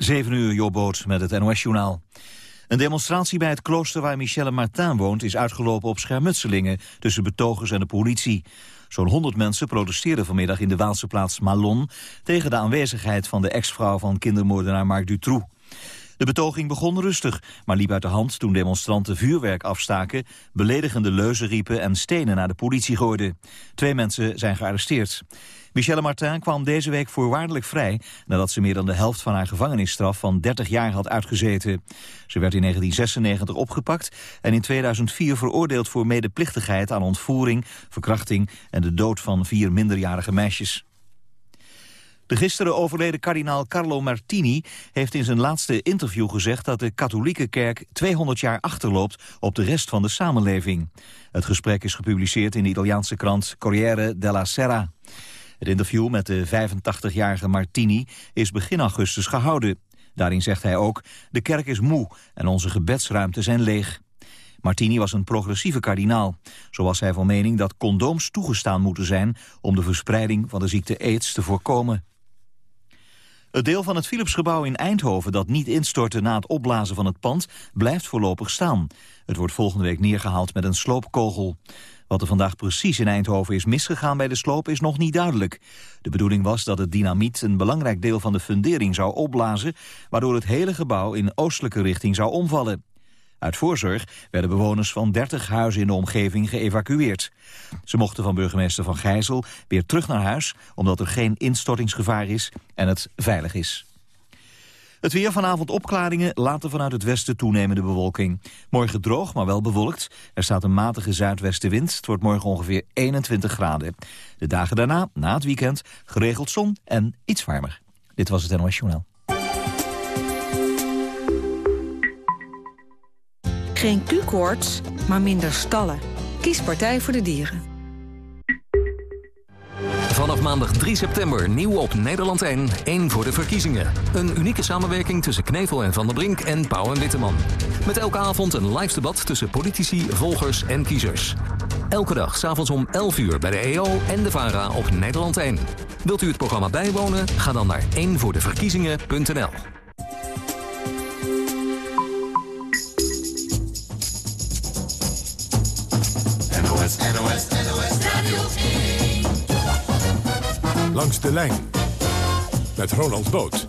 7 uur, Jobboot met het NOS-journaal. Een demonstratie bij het klooster waar Michelle Martin woont... is uitgelopen op schermutselingen tussen betogers en de politie. Zo'n 100 mensen protesteerden vanmiddag in de Waalse plaats Malon... tegen de aanwezigheid van de ex-vrouw van kindermoordenaar Marc Dutroux. De betoging begon rustig, maar liep uit de hand toen demonstranten vuurwerk afstaken, beledigende leuzen riepen en stenen naar de politie gooiden. Twee mensen zijn gearresteerd. Michelle Martin kwam deze week voorwaardelijk vrij... nadat ze meer dan de helft van haar gevangenisstraf van 30 jaar had uitgezeten. Ze werd in 1996 opgepakt en in 2004 veroordeeld voor medeplichtigheid aan ontvoering, verkrachting en de dood van vier minderjarige meisjes. De gisteren overleden kardinaal Carlo Martini heeft in zijn laatste interview gezegd dat de katholieke kerk 200 jaar achterloopt op de rest van de samenleving. Het gesprek is gepubliceerd in de Italiaanse krant Corriere della Sera. Het interview met de 85-jarige Martini is begin augustus gehouden. Daarin zegt hij ook, de kerk is moe en onze gebedsruimte zijn leeg. Martini was een progressieve kardinaal. Zo was hij van mening dat condooms toegestaan moeten zijn... om de verspreiding van de ziekte aids te voorkomen. Het deel van het Philipsgebouw in Eindhoven dat niet instortte na het opblazen van het pand blijft voorlopig staan. Het wordt volgende week neergehaald met een sloopkogel. Wat er vandaag precies in Eindhoven is misgegaan bij de sloop is nog niet duidelijk. De bedoeling was dat het dynamiet een belangrijk deel van de fundering zou opblazen... waardoor het hele gebouw in oostelijke richting zou omvallen. Uit voorzorg werden bewoners van 30 huizen in de omgeving geëvacueerd. Ze mochten van burgemeester Van Gijzel weer terug naar huis... omdat er geen instortingsgevaar is en het veilig is. Het weer vanavond opklaringen, later vanuit het westen toenemende bewolking. Morgen droog, maar wel bewolkt. Er staat een matige zuidwestenwind. Het wordt morgen ongeveer 21 graden. De dagen daarna, na het weekend, geregeld zon en iets warmer. Dit was het NOS Journaal. Geen Q-koorts, maar minder stallen. Kies Partij voor de Dieren. Vanaf maandag 3 september nieuw op Nederland 1, 1 voor de verkiezingen. Een unieke samenwerking tussen Knevel en Van der Brink en Pauw en Witteman. Met elke avond een live debat tussen politici, volgers en kiezers. Elke dag s'avonds om 11 uur bij de EO en de VARA op Nederland 1. Wilt u het programma bijwonen? Ga dan naar 1voordeverkiezingen.nl. Langs de lijn met Ronald Boot.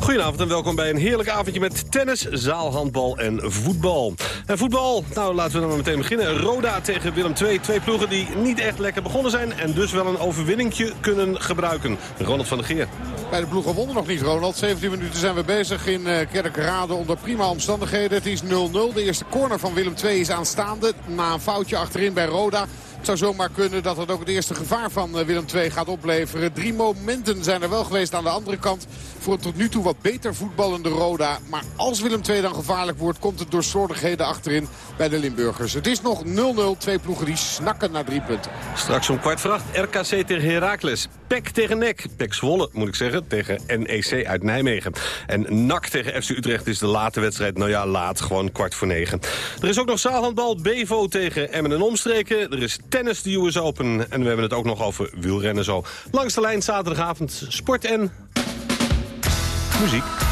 Goedenavond en welkom bij een heerlijk avondje met tennis, zaalhandbal en voetbal. En voetbal, nou laten we dan meteen beginnen. Roda tegen Willem II, twee ploegen die niet echt lekker begonnen zijn... en dus wel een overwinningje kunnen gebruiken. Ronald van der Geer. Bij de ploegen wonnen nog niet, Ronald. 17 minuten zijn we bezig in uh, Kerkrade onder prima omstandigheden. Het is 0-0. De eerste corner van Willem II is aanstaande na een foutje achterin bij Roda. Het zou zomaar kunnen dat het ook het eerste gevaar van eh, Willem II gaat opleveren. Drie momenten zijn er wel geweest aan de andere kant voor een tot nu toe wat beter voetballende Roda. Maar als Willem II dan gevaarlijk wordt, komt het door slordigheden achterin bij de Limburgers. Het is nog 0-0. Twee ploegen die snakken naar drie punten. Straks om kwart vracht RKC tegen Heracles. PEC tegen NEC. PEC Zwolle, moet ik zeggen, tegen NEC uit Nijmegen. En NAC tegen FC Utrecht is de late wedstrijd. Nou ja, laat, gewoon kwart voor negen. Er is ook nog zaalhandbal. Bevo tegen Emmen en Omstreken. Er is tennis, de US Open. En we hebben het ook nog over wielrennen zo. Langs de lijn zaterdagavond sport en muziek.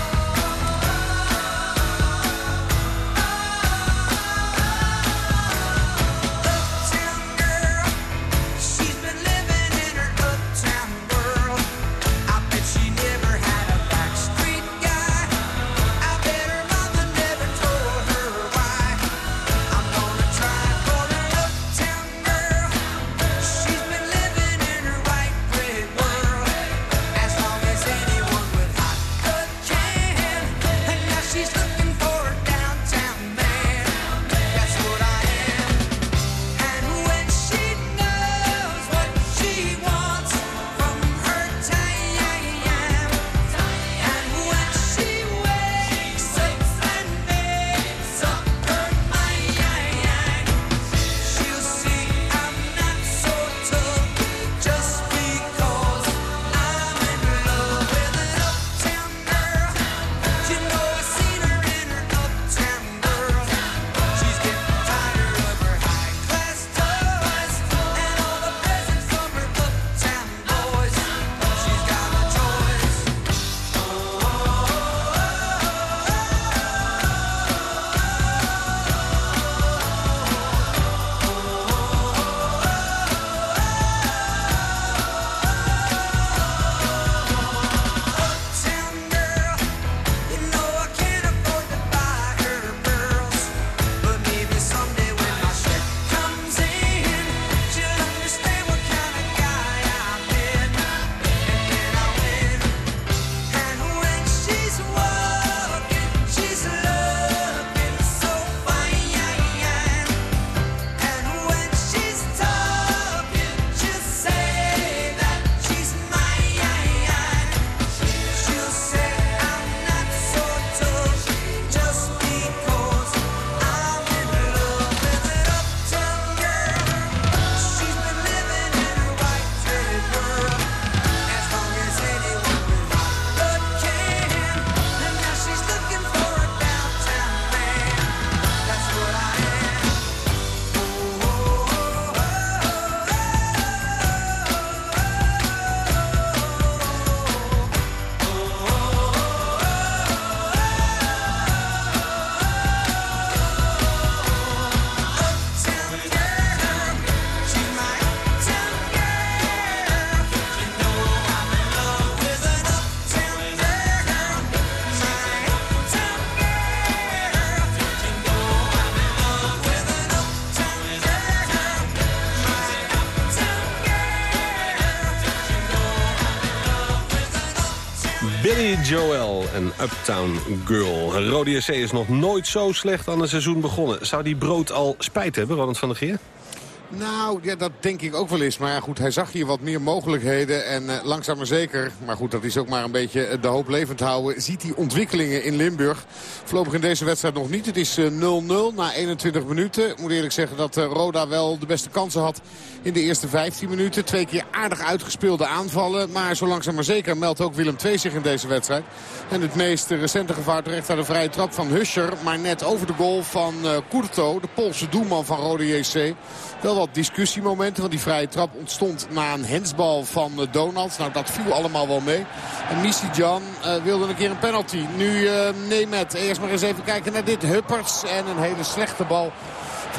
Joel en Uptown Girl. Rode SC is nog nooit zo slecht aan een seizoen begonnen. Zou die brood al spijt hebben, Ronald van der Geer? Nou, ja, dat denk ik ook wel eens. Maar ja, goed, hij zag hier wat meer mogelijkheden. En uh, langzaam maar zeker, maar goed, dat is ook maar een beetje eh, de hoop levend houden. Ziet hij ontwikkelingen in Limburg. Voorlopig in deze wedstrijd nog niet. Het is 0-0 uh, na 21 minuten. Ik moet eerlijk zeggen dat Roda wel de beste kansen had in de eerste 15 minuten. Twee keer aardig uitgespeelde aanvallen. Maar zo langzaam maar zeker meldt ook Willem II zich in deze wedstrijd. En het meest recente gevaar terecht aan de vrije trap van Huscher. Maar net over de goal van Kurto, de Poolse doelman van Rode JC. Wel wat discussiemomenten, want die vrije trap ontstond na een hensbal van uh, Donald. Nou, dat viel allemaal wel mee. En Missy Jan uh, wilde een keer een penalty. Nu uh, Nemet. Eerst maar eens even kijken naar dit. Hupperts en een hele slechte bal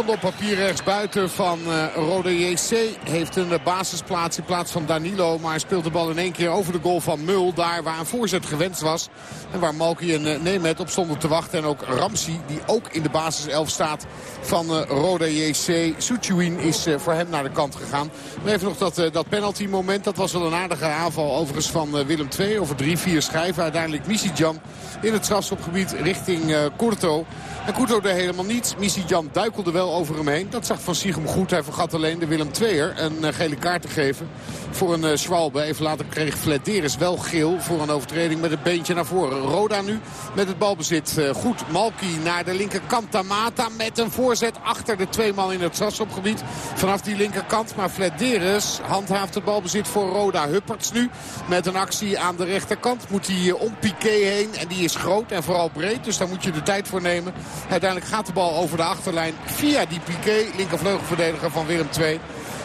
op papier rechts buiten van uh, Rode JC. Heeft een basisplaats in plaats van Danilo. Maar speelt de bal in één keer over de goal van Mul. Daar waar een voorzet gewenst was. En waar Malky en uh, op stonden te wachten. En ook Ramsey die ook in de basiself staat van Rode JC. Suchuin is voor hem naar de kant gegaan. Maar even nog dat, dat penalty moment. Dat was wel een aardige aanval overigens van Willem II. Over drie, vier schijven. Uiteindelijk Missidjan in het strafschopgebied richting Kurto. En Kurto deed helemaal niets. Missidjan duikelde wel over hem heen. Dat zag Van Siegem goed. Hij vergat alleen de Willem II'er een uh, gele kaart te geven voor een uh, Schwalbe. Even later kreeg Flederis wel geel voor een overtreding met het beentje naar voren. Roda nu met het balbezit. Uh, goed, Malki naar de linkerkant. Tamata met een voorzet achter de twee man in het strafschopgebied. Vanaf die linkerkant. Maar Flederis handhaaft het balbezit voor Roda. Hupperts nu met een actie aan de rechterkant. Moet hij om Piqué heen. En die is groot en vooral breed. Dus daar moet je de tijd voor nemen. Uiteindelijk gaat de bal over de achterlijn via die Piqué, linkervleugelverdediger van Willem II.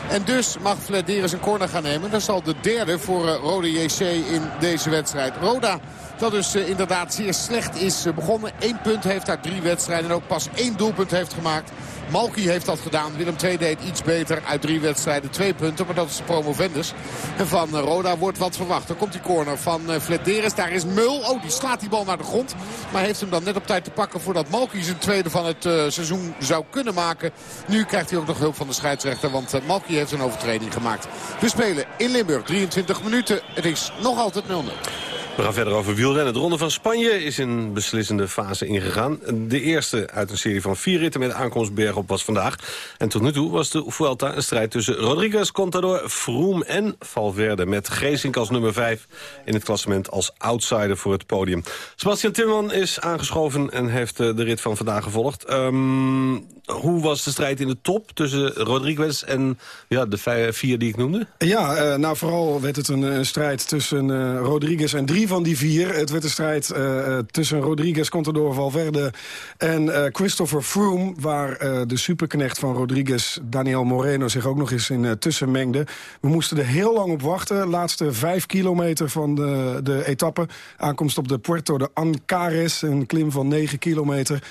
En dus mag Flederis een corner gaan nemen. Dat zal de derde voor uh, Rode JC in deze wedstrijd. Roda dat dus uh, inderdaad zeer slecht is uh, begonnen. Eén punt heeft uit drie wedstrijden en ook pas één doelpunt heeft gemaakt. Malky heeft dat gedaan. Willem II deed iets beter uit drie wedstrijden. Twee punten, maar dat is de promovendus. En van uh, Roda wordt wat verwacht. Dan komt die corner van uh, Flederis. Daar is Mul. Oh, die slaat die bal naar de grond. Maar heeft hem dan net op tijd te pakken voordat Malky zijn tweede van het uh, seizoen zou kunnen maken. Nu krijgt hij ook nog hulp van de scheidsrechter. Want uh, Malky heeft een overtreding gemaakt. We spelen in Limburg 23 minuten. Het is nog altijd 0-0. We gaan verder over wielrennen. De Ronde van Spanje is in beslissende fase ingegaan. De eerste uit een serie van vier ritten met aankomst bergop was vandaag. En tot nu toe was de Vuelta een strijd tussen Rodriguez, Contador, Froome en Valverde. Met Geesink als nummer vijf in het klassement als outsider voor het podium. Sebastian Timmerman is aangeschoven en heeft de rit van vandaag gevolgd. Um, hoe was de strijd in de top tussen Rodriguez en ja, de vier die ik noemde? Ja, uh, nou vooral werd het een, strijd tussen uh, Rodriguez en drie van die vier. Het werd een strijd uh, tussen Rodriguez, Contador, Valverde en uh, Christopher Froome... waar de superknecht van Rodriguez, Daniel Moreno, zich ook nog eens in tussen mengde. We moesten er heel lang op wachten. Laatste vijf kilometer van de, de etappe. Aankomst op de Puerto de Ancares, een klim van negen kilometer...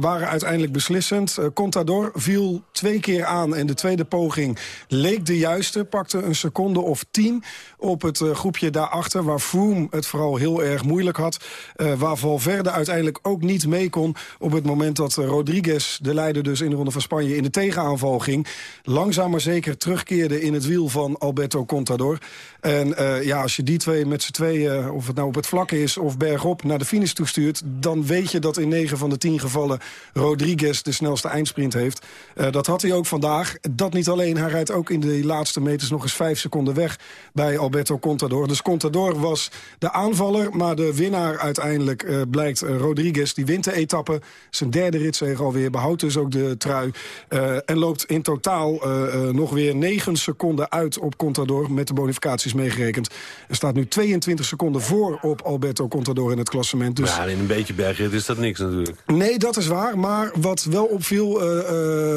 waren uiteindelijk beslissend. Contador viel twee keer aan en de tweede poging leek de juiste. Pakte een seconde of tien op het groepje daarachter... waar Froome het vooral heel erg moeilijk had. Uh, waar Valverde uiteindelijk ook niet mee kon... op het moment dat Rodriguez, de leider dus in de Ronde van Spanje... in de tegenaanval ging. Langzaam maar zeker terugkeerde in het wiel van Alberto Contador. En uh, ja, als je die twee met z'n tweeën, of het nou op het vlakke is... of bergop naar de finish toestuurt... dan weet je dat in 9 van de 10 gevallen Rodriguez de snelste eindsprint heeft. Dat had hij ook vandaag. Dat niet alleen, hij rijdt ook in de laatste meters nog eens 5 seconden weg... bij Alberto Contador. Dus Contador was de aanvaller. Maar de winnaar uiteindelijk uh, blijkt uh, Rodriguez. Die wint de etappe. Zijn derde ritzege alweer. Behoudt dus ook de trui. Uh, en loopt in totaal nog weer 9 seconden uit op Contador. Met de bonificaties meegerekend. Er staat nu 22 seconden voor op Alberto Contador in het klassement. Dus... Ja, in een beetje bergrit is dat niks natuurlijk. Nee, dat is waar. Maar wat wel opviel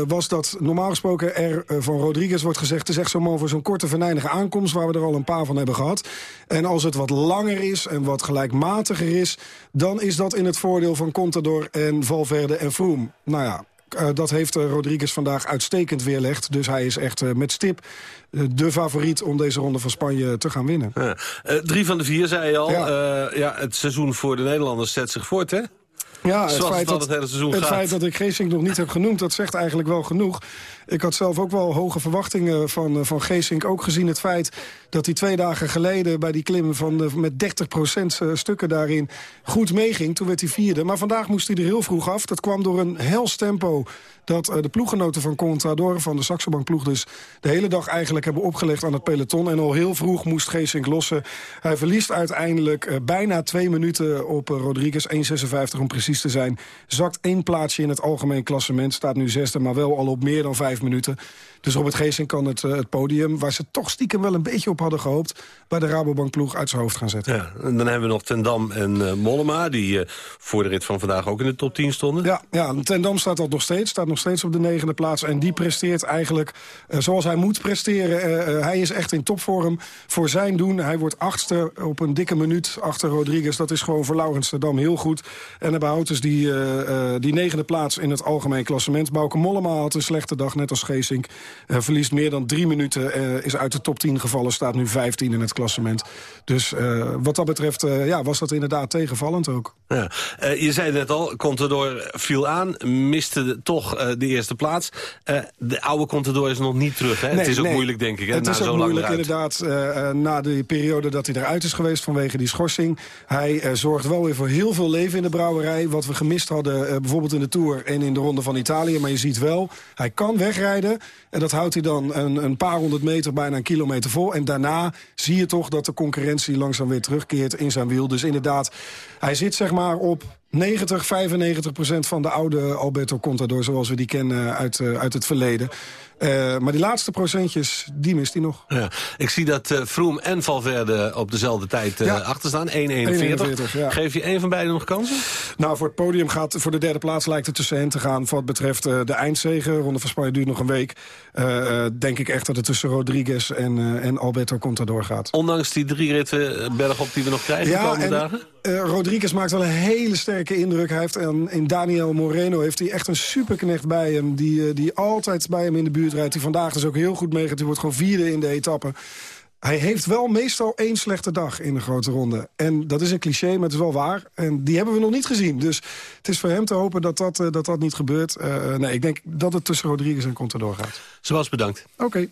was dat normaal gesproken er van Rodriguez wordt gezegd... het is echt zo'n man voor zo'n korte venijnige aankomst... waar we er al een paar van hebben gehad. En als het wat langer is en wat gelijkmatiger is... dan is dat in het voordeel van Contador en Valverde en Froome. Nou ja, uh, dat heeft uh, Rodriguez vandaag uitstekend weerlegd. Dus hij is echt uh, met stip de favoriet om deze ronde van Spanje te gaan winnen. Ja. drie van de vier, zei je al. Ja. ja, het seizoen voor de Nederlanders zet zich voort, hè? Ja, het, feit, dat, het, het, het feit dat ik Geesink nog niet heb genoemd... dat zegt eigenlijk wel genoeg. Ik had zelf ook wel hoge verwachtingen van, van Geesink. Ook gezien het feit dat hij twee dagen geleden bij die klim van, met 30% stukken daarin goed meeging. Toen werd hij vierde. Maar vandaag moest hij er heel vroeg af. Dat kwam door een hels tempo dat de ploeggenoten van Contador, van de Saxobank ploeg dus... de hele dag eigenlijk hebben opgelegd aan het peloton. En al heel vroeg moest Geesink lossen. Hij verliest uiteindelijk bijna twee minuten op Rodriguez. 1,56 om precies te zijn. Zakt één plaatsje in het algemeen klassement. Staat nu zesde, maar wel al op meer dan vijf minuten. Dus Robert Geesink kan het, het podium, waar ze toch stiekem wel een beetje op hadden gehoopt... bij de Rabobank-ploeg uit zijn hoofd gaan zetten. Ja, en dan hebben we nog Ten Dam en uh, Mollema... die uh, voor de rit van vandaag ook in de top 10 stonden. Ja, ja Ten Dam staat dat nog steeds. Staat nog steeds op de negende plaats. En die presteert eigenlijk uh, zoals hij moet presteren. hij is echt in topvorm voor zijn doen. Hij wordt achtste op een dikke minuut achter Rodriguez. Dat is gewoon voor Laurens Ten Dam heel goed. En hij behoudt dus die, die negende plaats in het algemeen klassement. Bouke Mollema had een slechte dag, net als Geesink. verliest meer dan drie minuten, is uit de top 10 gevallen. Staat nu 15 in het klassement. Dus wat dat betreft ja, was dat inderdaad tegenvallend ook. Ja. je zei net al, Contador viel aan, miste toch de eerste plaats. de oude Contador is nog niet terug. Hè? Nee, het is ook nee. moeilijk, denk ik. Hè? Het na is zo ook moeilijk inderdaad, na de periode dat hij eruit is geweest vanwege die schorsing. Hij zorgt wel weer voor heel veel leven in de brouwerij. Wat we gemist hadden, bijvoorbeeld in de Tour en in de Ronde van Italië. Maar je ziet wel, hij kan wegrijden. En dat houdt hij dan een, een paar honderd meter, bijna een kilometer vol. En daarna zie je toch dat de concurrentie langzaam weer terugkeert in zijn wiel. Dus inderdaad, hij zit zeg maar op 90, 95 procent van de oude Alberto Contador... zoals we die kennen uit, uh, uit het verleden. Uh, maar die laatste procentjes, die mist hij nog. Ja. Ik zie dat uh, Froome en Valverde op dezelfde tijd uh, Ja. achter staan. 1,41. 1,41, ja. Geef je een van beiden nog kansen? Nou, voor het podium gaat, voor de derde plaats lijkt het tussen hen te gaan. Voor wat betreft de eindzege, Ronde van Spanje duurt nog een week. Denk ik echt dat het tussen Rodriguez en, en Alberto Contador gaat. Ondanks die drie ritten bergop die we nog krijgen de komende dagen? Uh, Rodriguez maakt wel een hele sterke indruk. Hij heeft um, in Daniel Moreno heeft hij echt een superknecht bij hem. Die, uh, die altijd bij hem in de buurt rijdt. Die vandaag dus ook heel goed meegaat. Die wordt gewoon vierde in de etappe. Hij heeft wel meestal één slechte dag in de grote ronde. En dat is een cliché, maar het is wel waar. En die hebben we nog niet gezien. Dus het is voor hem te hopen dat dat, uh, dat, dat niet gebeurt. Uh, nee, ik denk dat het tussen Rodriguez en Contador gaat. Zoals bedankt. Oké. Okay.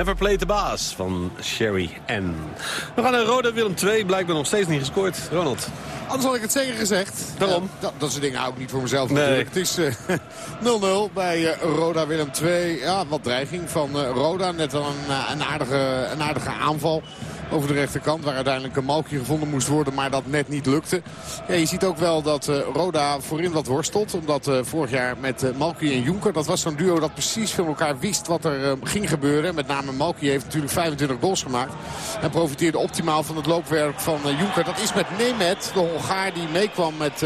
Never Played the Bass van Sherry N. We gaan naar Roda Willem 2, blijkbaar nog steeds niet gescoord. Ronald. Anders had ik het zeker gezegd. Waarom? Eh, dat, dat soort dingen hou ik niet voor mezelf Nee. natuurlijk. Het is eh, 0-0 bij eh, Roda Willem 2. Ja, wat dreiging van eh, Roda. Net een, eh, een, aardige, een aardige aanval over de rechterkant. Waar uiteindelijk een Malki gevonden moest worden. Maar dat net niet lukte. Ja, je ziet ook wel dat eh, Roda voorin wat worstelt. Omdat eh, vorig jaar met eh, Malki en Jonker. Dat was zo'n duo dat precies van elkaar wist wat er ging gebeuren. Met name Malki heeft natuurlijk 25 goals gemaakt. En profiteerde optimaal van het loopwerk van Jonker. Dat is met Nemet, de Hongaar die meekwam met...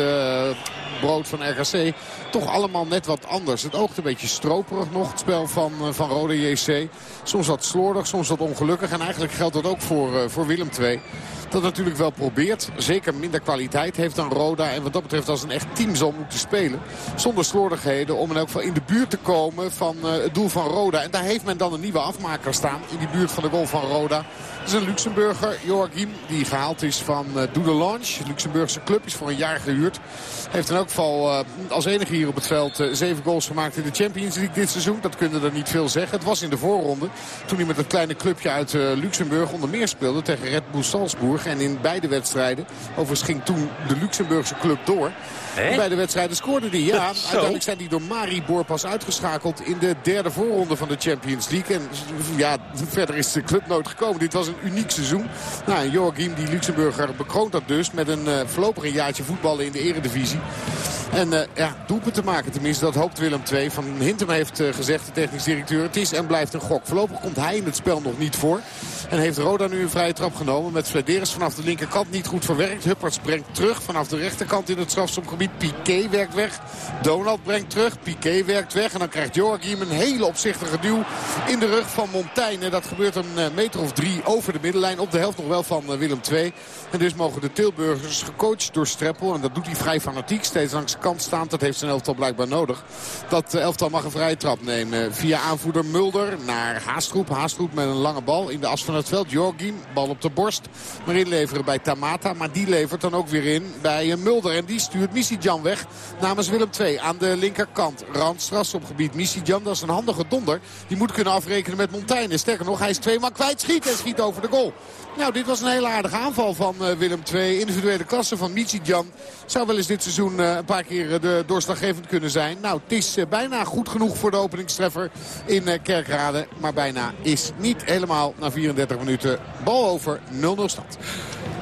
brood van RKC. Toch allemaal net wat anders. Het oogt een beetje stroperig nog, het spel van, eh, van Rode JC. Soms wat slordig, soms wat ongelukkig. En eigenlijk geldt dat ook voor, eh, voor Willem II. Dat natuurlijk wel probeert. Zeker minder kwaliteit heeft dan Roda. En wat dat betreft als een echt team zal moeten spelen. Zonder slordigheden om in elk geval in de buurt te komen van eh, het doel van Roda. En daar heeft men dan een nieuwe afmaker staan. In die buurt van de goal van Roda. Dat is een Luxemburger, Joachim, die gehaald is van Doedelange. De Luxemburgse club is voor een jaar gehuurd. Heeft in elk geval als enige hier op het veld uh, zeven goals gemaakt in de Champions League dit seizoen. Dat kunnen er niet veel zeggen. Het was in de voorronde toen hij met het kleine clubje uit uh, Luxemburg onder meer speelde tegen Red Bull Salzburg. En in beide wedstrijden, overigens ging toen de Luxemburgse club door. In beide wedstrijden scoorde hij. Ja, uiteindelijk zijn die door Maribor pas uitgeschakeld in de derde voorronde van de Champions League. En ja, verder is de club nooit gekomen. Dit was een uniek seizoen. Nou, Joachim, die Luxemburger, bekroont dat dus met een uh, voorlopig een jaartje voetballen in de eredivisie. En uh, ja, doelpunt te maken tenminste, dat hoopt Willem II. Van Hintem heeft uh, gezegd, de technisch directeur, het is en blijft een gok. Voorlopig komt hij in het spel nog niet voor. En heeft Roda nu een vrije trap genomen met Flederis vanaf de linkerkant niet goed verwerkt. Hupperts brengt terug vanaf de rechterkant in het strafstomgebied. Piqué werkt weg. Donald brengt terug. Piqué werkt weg. En dan krijgt Joachim een hele opzichtige duw in de rug van Montaigne. Dat gebeurt een meter of drie over de middenlijn. Op de helft nog wel van Willem II. En dus mogen de Tilburgers gecoacht door Streppel. En dat doet hij vrij fanatiek. Steeds langs de kant staand. Dat heeft zijn elftal blijkbaar nodig. Dat elftal mag een vrije trap nemen. Via aanvoerder Mulder naar Haastroep. Haastroep met een lange bal in de as van het veld. Jorgiem, bal op de borst. Maar inleveren bij Tamata. Maar die levert dan ook weer in bij Mulder. En die stuurt Missidjan weg namens Willem II aan de linkerkant. Randstras op gebied Missidjan. Dat is een handige donder. Die moet kunnen afrekenen met Montaigne. Sterker nog, hij is twee man kwijt. Schiet en schiet over de goal. Nou, dit was een hele aardige aanval van uh, Willem II. Individuele klasse van Michidjan. Zou wel eens dit seizoen uh, een paar keer uh, de doorslaggevend kunnen zijn. Nou, het is bijna goed genoeg voor de openingstreffer in Kerkrade. Maar bijna is niet helemaal na 34 minuten bal over 0-0 stand.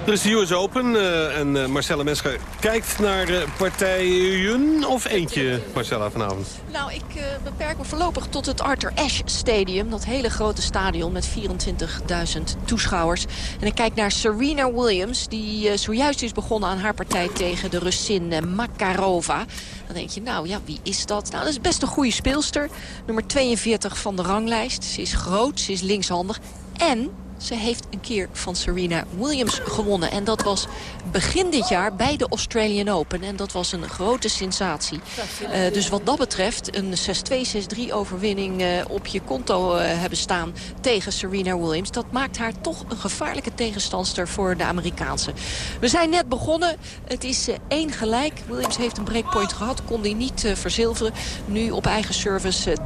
Er is de US Open uh, en uh, Marcella Mesker kijkt naar uh, partijen of eentje, Marcella, vanavond? Nou, ik beperk me voorlopig tot het Arthur Ashe Stadium. Dat hele grote stadion met 24.000 toeschouwers. En ik kijk naar Serena Williams, die zojuist is begonnen aan haar partij tegen de Russin Makarova. Dan denk je, nou ja, wie is dat? Nou, dat is best een goede speelster. Nummer 42 van de ranglijst. Ze is groot, ze is linkshandig. En ze heeft een keer van Serena Williams gewonnen. En dat was begin dit jaar bij de Australian Open. En dat was een grote sensatie. Uh, dus wat dat betreft, een 6-2, 6-3 overwinning uh, op je konto uh, hebben staan tegen Serena Williams. Dat maakt haar toch een gevaarlijke tegenstandster voor de Amerikaanse. We zijn net begonnen. Het is één gelijk. Williams heeft een breakpoint gehad. Kon die niet verzilveren. Nu op eigen service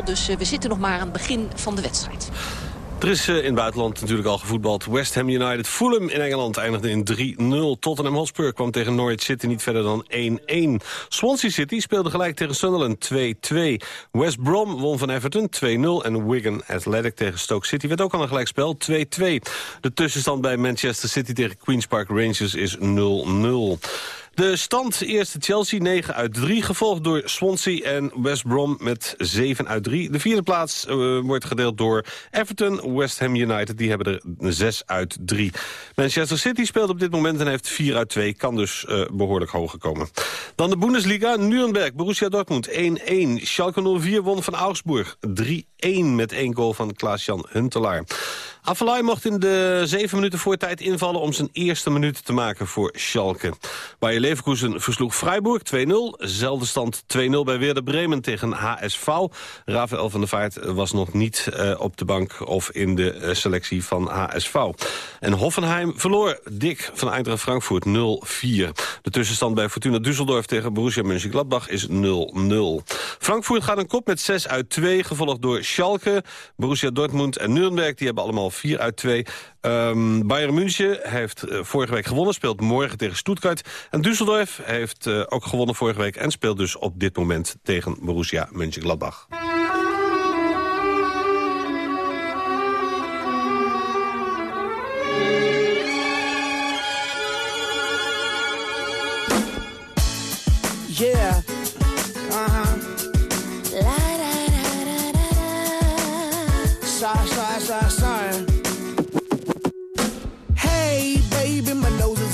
30-0. Dus we zitten nog maar aan het begin van de wedstrijd. Er is in het buitenland natuurlijk al gevoetbald. West Ham United Fulham in Engeland eindigde in 3-0. Tottenham Hotspur kwam tegen Norwich City niet verder dan 1-1. Swansea City speelde gelijk tegen Sunderland 2-2. West Brom won van Everton 2-0. En Wigan Athletic tegen Stoke City werd ook al een gelijkspel 2-2. De tussenstand bij Manchester City tegen Queen's Park Rangers is 0-0. De stand eerste Chelsea 9 uit 3, gevolgd door Swansea en West Brom met 7 uit 3. De vierde plaats uh, wordt gedeeld door Everton, West Ham United. Die hebben er 6 uit 3. Manchester City speelt op dit moment en heeft 4 uit 2. Kan dus uh, behoorlijk hoog gekomen. Dan de Bundesliga, Nuremberg, Borussia Dortmund 1-1. Schalke 04 won van Augsburg 3-1 met 1 goal van Klaas-Jan Huntelaar. Avalai mocht in de zeven minuten voor tijd invallen om zijn eerste minuut te maken voor Schalke. Bayer Leverkusen versloeg Freiburg 2-0. Zelfde stand 2-0 bij Werder Bremen tegen HSV. Rafael van der Vaart was nog niet uh, op de bank of in de uh, selectie van HSV. En Hoffenheim verloor dik van Eintracht Frankfurt 0-4. De tussenstand bij Fortuna Düsseldorf tegen Borussia Mönchengladbach is 0-0. Frankfurt gaat een kop met 6 uit 2, gevolgd door Schalke, Borussia Dortmund en Nuremberg. Die hebben allemaal 4 uit 2. Um, Bayern München heeft uh, vorige week gewonnen, speelt morgen tegen Stuttgart. En Düsseldorf heeft uh, ook gewonnen vorige week en speelt dus op dit moment tegen Borussia Mönchengladbach.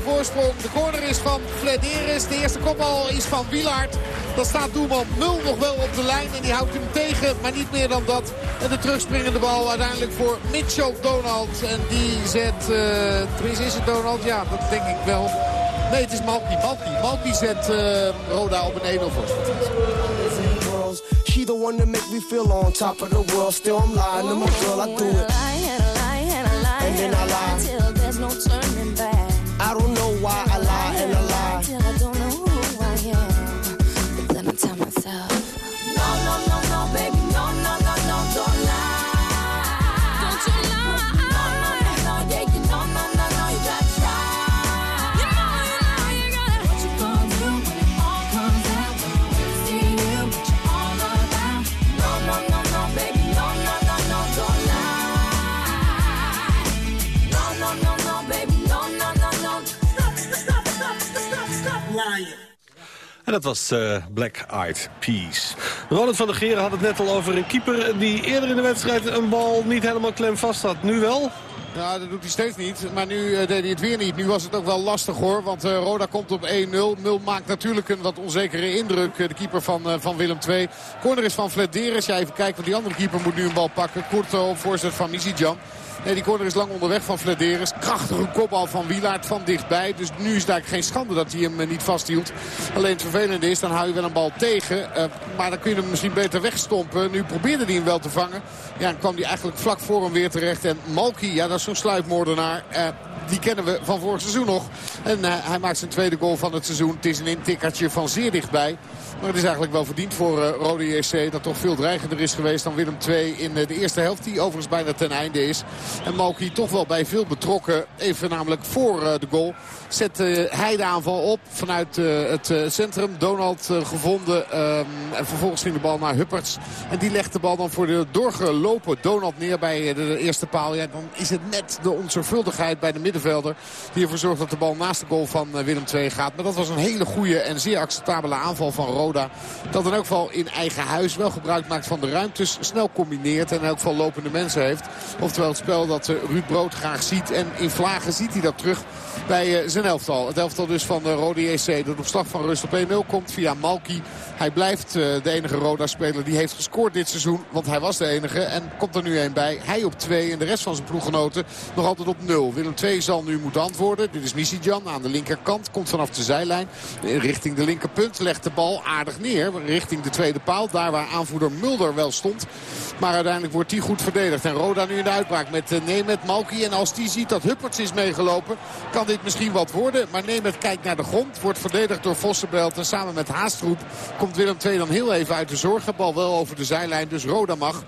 Voorsprong. De corner is van Flederis. De eerste kopbal is van Wielaert. Dan staat doelman Mul nog wel op de lijn. En die houdt hem tegen, maar niet meer dan dat. En de terugspringende bal uiteindelijk voor Mitchell Donald. En die zet... Uh, tenminste, is het Donald? Ja, dat denk ik wel. Nee, het is Malky. Malky, Malky zet uh, Roda op een 1-0 voorsprong. She the one that make me feel on top of the world. Still I'm lying to my girl, I do it. And then I lie. Dat was uh, Black Eyed Peas. Ronald van der Geren had het net al over een keeper... die eerder in de wedstrijd een bal niet helemaal klem vast had. Nu wel? Ja, dat doet hij steeds niet. Maar nu uh, deed hij het weer niet. Nu was het ook wel lastig hoor. Want uh, Roda komt op 1-0. Mul maakt natuurlijk een wat onzekere indruk. De keeper van, van Willem II. Corner is van Flederis. Ja, even kijken. Want die andere keeper moet nu een bal pakken. Kort voorzet van Mizidjan. Nee, die corner is lang onderweg van Flederis. Krachtige kopbal van Wielaert van dichtbij. Dus nu is het eigenlijk geen schande dat hij hem niet vasthield. Alleen het vervelende is, dan hou je wel een bal tegen. Uh, maar dan kun je hem misschien beter wegstompen. Nu probeerde hij hem wel te vangen. Ja, dan kwam hij eigenlijk vlak voor hem weer terecht. En Malky, ja, dat is zo'n sluipmoordenaar. Uh, die kennen we van vorig seizoen nog. En eh, hij maakt zijn tweede goal van het seizoen. Het is een intikkertje van zeer dichtbij. Maar het is eigenlijk wel verdiend voor uh, Rode JC. Dat toch veel dreigender is geweest dan Willem II in de eerste helft. Die overigens bijna ten einde is. En Malky toch wel bij veel betrokken. Even namelijk voor de goal. Zet hij de aanval op vanuit het centrum. Donald gevonden. Ehm, en vervolgens ging de bal naar Hupperts. En die legt de bal dan voor de doorgelopen Donald neer bij de eerste paal. Ja, dan is het net de onzorgvuldigheid bij de middenvelder. Die ervoor zorgt dat de bal naast de goal van Willem II gaat. Maar dat was een hele goede en zeer acceptabele aanval van Roda. Dat in elk geval in eigen huis wel gebruik maakt van de ruimtes. Snel combineert en in elk geval lopende mensen heeft. Oftewel het spel dat Ruud Brood graag ziet. En in vlagen ziet hij dat terug bij zijn elftal. Het elftal dus van Rode JC dat op slag van rust op 1-0 komt via Malky. Hij blijft de enige Roda-speler die heeft gescoord dit seizoen. Want hij was de enige en komt er nu een bij. Hij op 2 en de rest van zijn ploeggenoten nog altijd op 0. Willem 2 zal nu moeten antwoorden. Dit is Aan de linkerkant. Komt vanaf de zijlijn richting de linkerpunt. Legt de bal aardig neer richting de tweede paal. Daar waar aanvoerder Mulder wel stond. Maar uiteindelijk wordt die goed verdedigd. En Roda nu in de uitbraak met Nemet Malki. En als die ziet dat Hupperts is meegelopen kan dit misschien wat worden. Maar Nemet kijkt naar de grond. Wordt verdedigd door Vossenbelt. En samen met Haastroep komt Willem II dan heel even uit de zorgen. Bal wel over de zijlijn. Dus Roda mag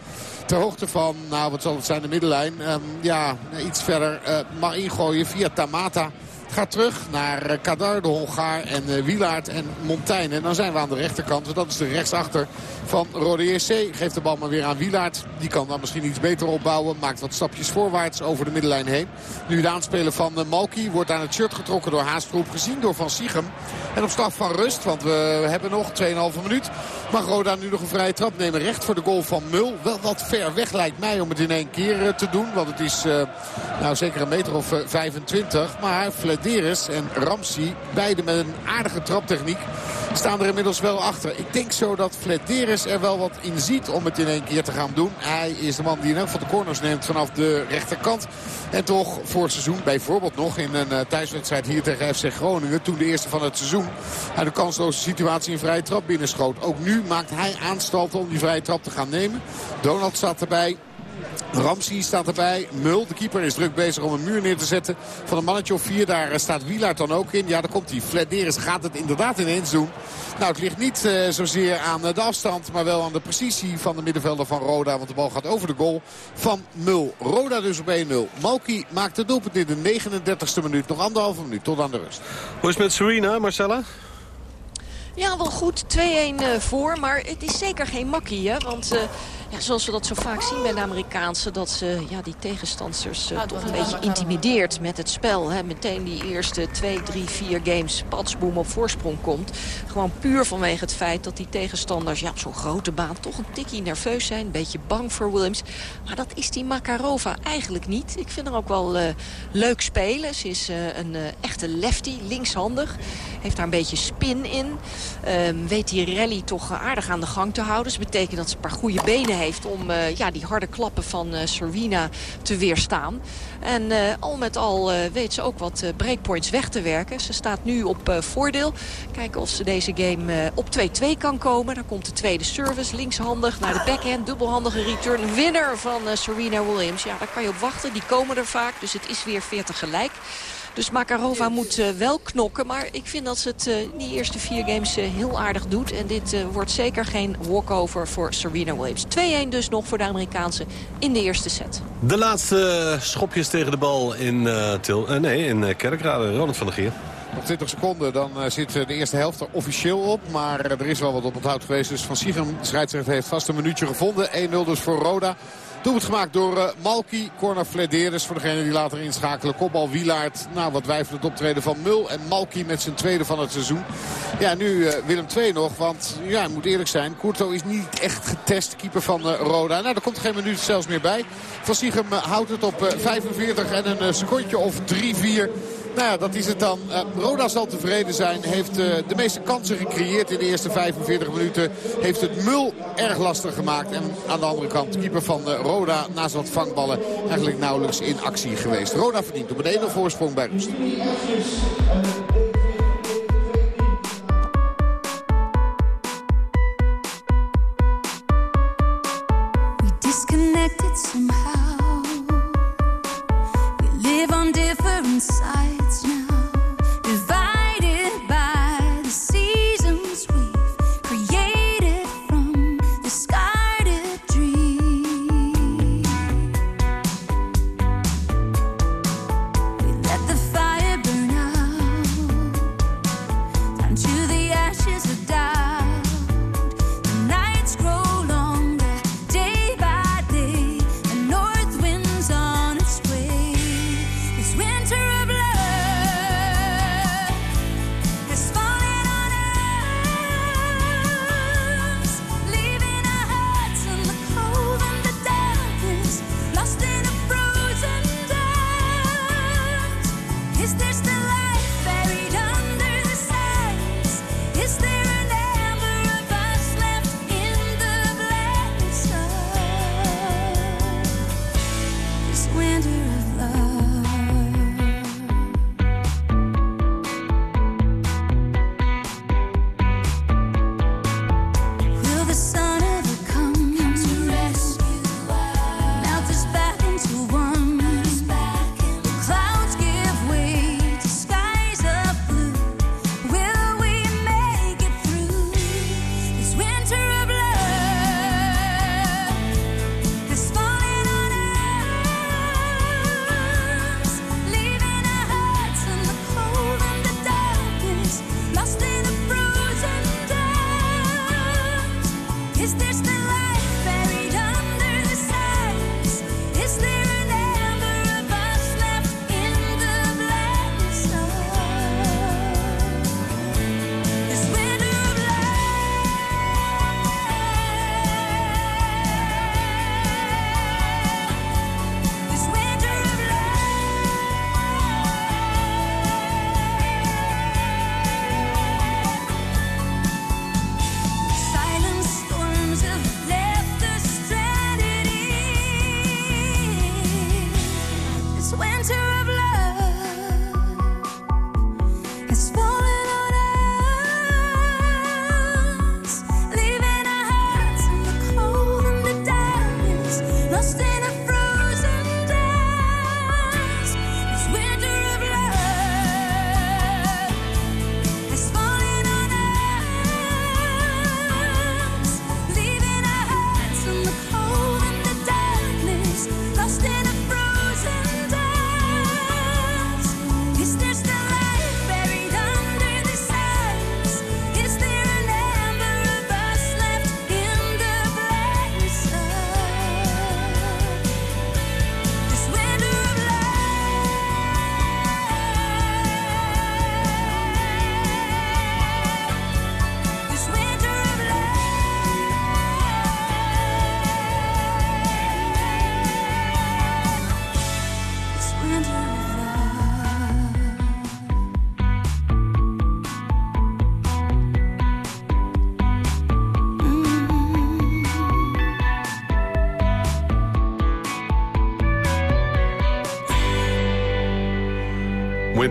ter hoogte van, nou wat zal het zijn, de middenlijn. Um, ja, iets verder uh, mag ingooien via Tamata. Gaat terug naar eh, Kadar, de Hongaar en uh, Wielaert en Montaigne. En dan zijn we aan de rechterkant. Dat is de rechtsachter van Rode JC. Geeft de bal maar weer aan Wielaert. Die kan dan misschien iets beter opbouwen. Maakt wat stapjes voorwaarts over de middenlijn heen. Nu het aanspelen van uh, Malky wordt aan het shirt getrokken door Haastroep. Gezien door Van Siegem. En op slag van rust, want we hebben nog 2,5 minuut. Mag Roda nu nog een vrije trap nemen. Recht voor de goal van Mul. Wel wat ver weg lijkt mij om het in één keer te doen. Want het is nou zeker een meter of 25. Maar Flederis en Ramsey, beide met een aardige traptechniek, staan er inmiddels wel achter. Ik denk zo dat Flederis er wel wat in ziet om het in één keer te gaan doen. Hij is de man die elk geval de corners neemt vanaf de rechterkant. En toch voor seizoen bijvoorbeeld nog in een thuiswedstrijd hier tegen FC Groningen. Toen de eerste van het seizoen uit een kansloze situatie een vrije trap binnenschoot. Ook nu maakt hij aanstalten om die vrije trap te gaan nemen. Donald staat erbij. Ramsey staat erbij. Mul, de keeper, is druk bezig om een muur neer te zetten. Van een mannetje of vier, daar staat Wielaert dan ook in. Ja, daar komt hij. Flederis gaat het inderdaad ineens doen. Nou, het ligt niet uh, zozeer aan de afstand, maar wel aan de precisie van de middenvelder van Roda. Want de bal gaat over de goal van Mul. Roda dus op 1-0. Malky maakt het doelpunt in de 39e minuut. Nog anderhalve minuut tot aan de rust. Hoe is het met Serena, Marcella? Ja, wel goed. 2-1 uh, voor, maar het is zeker geen makkie, hè. Want... Uh, ja, zoals we dat zo vaak zien bij de Amerikaanse... dat ze ja, die tegenstanders uh, toch een beetje intimideert met het spel. Hè. Meteen die eerste twee, drie, vier games patsboom op voorsprong komt. Gewoon puur vanwege het feit dat die tegenstanders ja, op zo'n grote baan... toch een tikkie nerveus zijn, een beetje bang voor Williams. Maar dat is die Makarova eigenlijk niet. Ik vind haar ook wel uh, leuk spelen. Ze is uh, een echte lefty, linkshandig. Heeft daar een beetje spin in. Ehm, weet die rally toch aardig aan de gang te houden. Dus dat betekent dat ze een paar goede benen heeft om uh, ja, die harde klappen van uh, Servina te weerstaan. En uh, al met al weet ze ook wat breakpoints weg te werken. Ze staat nu op voordeel. Kijken of ze deze game op 2-2 kan komen. Daar komt de tweede service. Linkshandig naar de backhand. Dubbelhandige return. Winner van Serena Williams. Ja, daar kan je op wachten. Die komen er vaak. Dus het is weer 40 gelijk. Dus Makarova moet uh, wel knokken. Maar ik vind dat ze het uh, die eerste vier games uh, heel aardig doet. En dit wordt zeker geen walkover voor Serena Williams. 2-1 dus nog voor de Amerikaanse in de eerste set. De laatste schopjes tegen de bal in, Til, nee, in Kerkrade. Ronald van der Geer. Nog 20 seconden, dan zit de eerste helft er officieel op. Maar er is wel wat op onthoud geweest. Dus Van Siegem, de scheidsrechter, heeft vast een minuutje gevonden. 1-0 dus voor Roda. Doelpunt gemaakt door uh, Malky. Corner Flederis voor degene die later inschakelen. Kopbal Wielaert. Nou, wat wijfelend optreden van Mul. En Malky met zijn tweede van het seizoen. Ja, nu uh, Willem II nog. Want ja, moet eerlijk zijn. Courto is niet echt getest. Keeper van uh, Roda. Nou, er komt geen minuut zelfs meer bij. Van Siegem houdt het op 45 en een secondje of 3-4. Nou ja, dat is het dan. Uh, Roda zal tevreden zijn. Heeft uh, de meeste kansen gecreëerd in de eerste 45 minuten. Heeft het Mul erg lastig gemaakt. En aan de andere kant, keeper van uh, Roda naast wat vangballen eigenlijk nauwelijks in actie geweest. Roda verdient op een 1 voorsprong bij rust.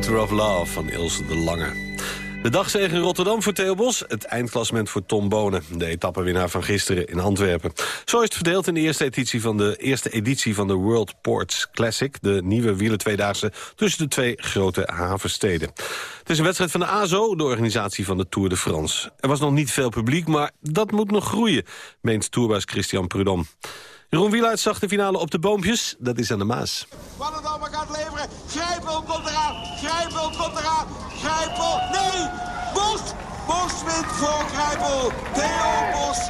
Of Love van Ilse de Lange. De dagzege in Rotterdam voor Theo Bos, het eindklassement voor Tom Bonen. De etappenwinnaar van gisteren in Antwerpen. Zo is het verdeeld in de eerste editie van de, eerste editie van de World Ports Classic. De nieuwe wielen tweedaagse tussen de twee grote havensteden. Het is een wedstrijd van de ASO, de organisatie van de Tour de France. Er was nog niet veel publiek, maar dat moet nog groeien, meent tourbaas Christian Prudhomme. Jeroen Wieluid zag de finale op de boompjes. Dat is aan de Maas. Wat het allemaal gaat leveren. Grijpel komt eraan. Grijpel komt eraan. Grijpel. Nee. Bos. Bos wint voor Grijpel. Theo Bos.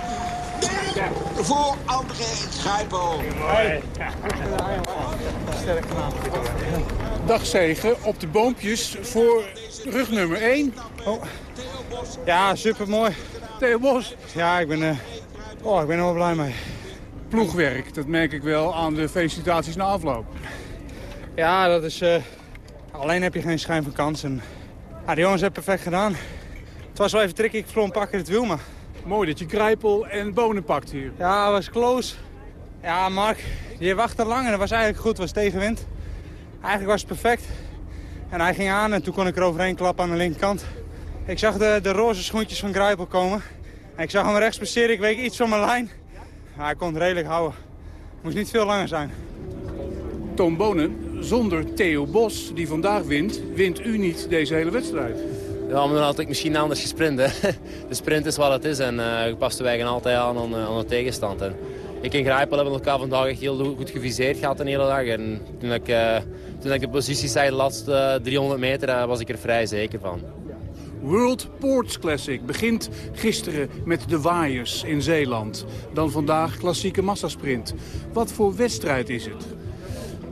Voor André Grijpel. Dagzegen op de boompjes voor rug nummer 1. Oh. Ja, supermooi. Theo Bos. Ja, ik ben, uh, oh, ik ben er wel blij mee. Ploegwerk, dat merk ik wel aan de felicitaties na afloop. Ja, dat is... Uh, alleen heb je geen schijn van kans. En, ja, de jongens hebben perfect gedaan. Het was wel even tricky, ik verloor een pakken het wiel, maar... Mooi dat je Grijpel en Bonen pakt hier. Ja, was close. Ja, Mark, je wachtte lang en dat was eigenlijk goed, was tegenwind. Eigenlijk was het perfect. En hij ging aan en toen kon ik er overheen klappen aan de linkerkant. Ik zag de, de roze schoentjes van Grijpel komen. En ik zag hem rechts passeren, ik week iets van mijn lijn. Hij kon het redelijk houden. Moest niet veel langer zijn. Tom Bonen, zonder Theo Bos, die vandaag wint, wint u niet deze hele wedstrijd. Ja, maar dan had ik misschien anders gesprint. Hè. De sprint is wat het is en uh, je past de wegen altijd aan aan, aan de tegenstand. En ik en Grijpel hebben elkaar vandaag echt heel goed geviseerd gehad de hele dag. En toen ik, uh, toen ik de positie zei de laatste 300 meter, uh, was ik er vrij zeker van. World Ports Classic begint gisteren met de waaiers in Zeeland. Dan vandaag klassieke massasprint. Wat voor wedstrijd is het?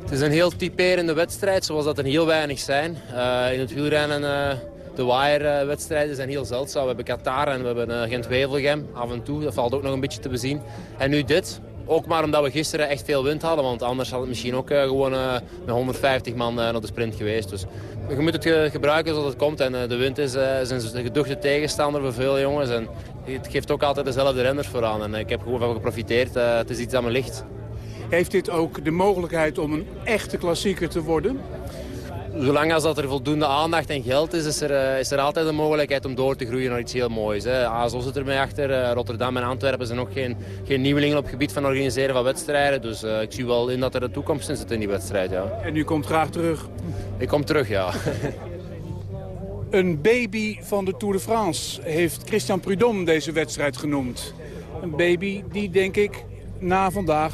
Het is een heel typerende wedstrijd, zoals dat er heel weinig zijn. Uh, in het wielrennen, uh, de waaierwedstrijden zijn heel zeldzaam. We hebben Qatar en we hebben uh, Gent-Wevelgem af en toe. Dat valt ook nog een beetje te bezien. En nu dit. Ook maar omdat we gisteren echt veel wind hadden. Want anders had het misschien ook gewoon met 150 man naar de sprint geweest. Dus je moet het gebruiken zoals het komt. En de wind is, is een geduchte tegenstander voor veel jongens. En het geeft ook altijd dezelfde renners vooraan. En ik heb gewoon van geprofiteerd. het is iets dat me ligt. Heeft dit ook de mogelijkheid om een echte klassieker te worden? Zolang als dat er voldoende aandacht en geld is, is er, is er altijd een mogelijkheid om door te groeien naar iets heel moois. Hè. ASO zit ermee achter. Rotterdam en Antwerpen zijn nog geen, geen nieuwelingen op het gebied van organiseren van wedstrijden. Dus uh, ik zie wel in dat er de toekomst in zit in die wedstrijd. Ja. En u komt graag terug? Ik kom terug, ja. een baby van de Tour de France heeft Christian Prudhomme deze wedstrijd genoemd. Een baby die, denk ik, na vandaag.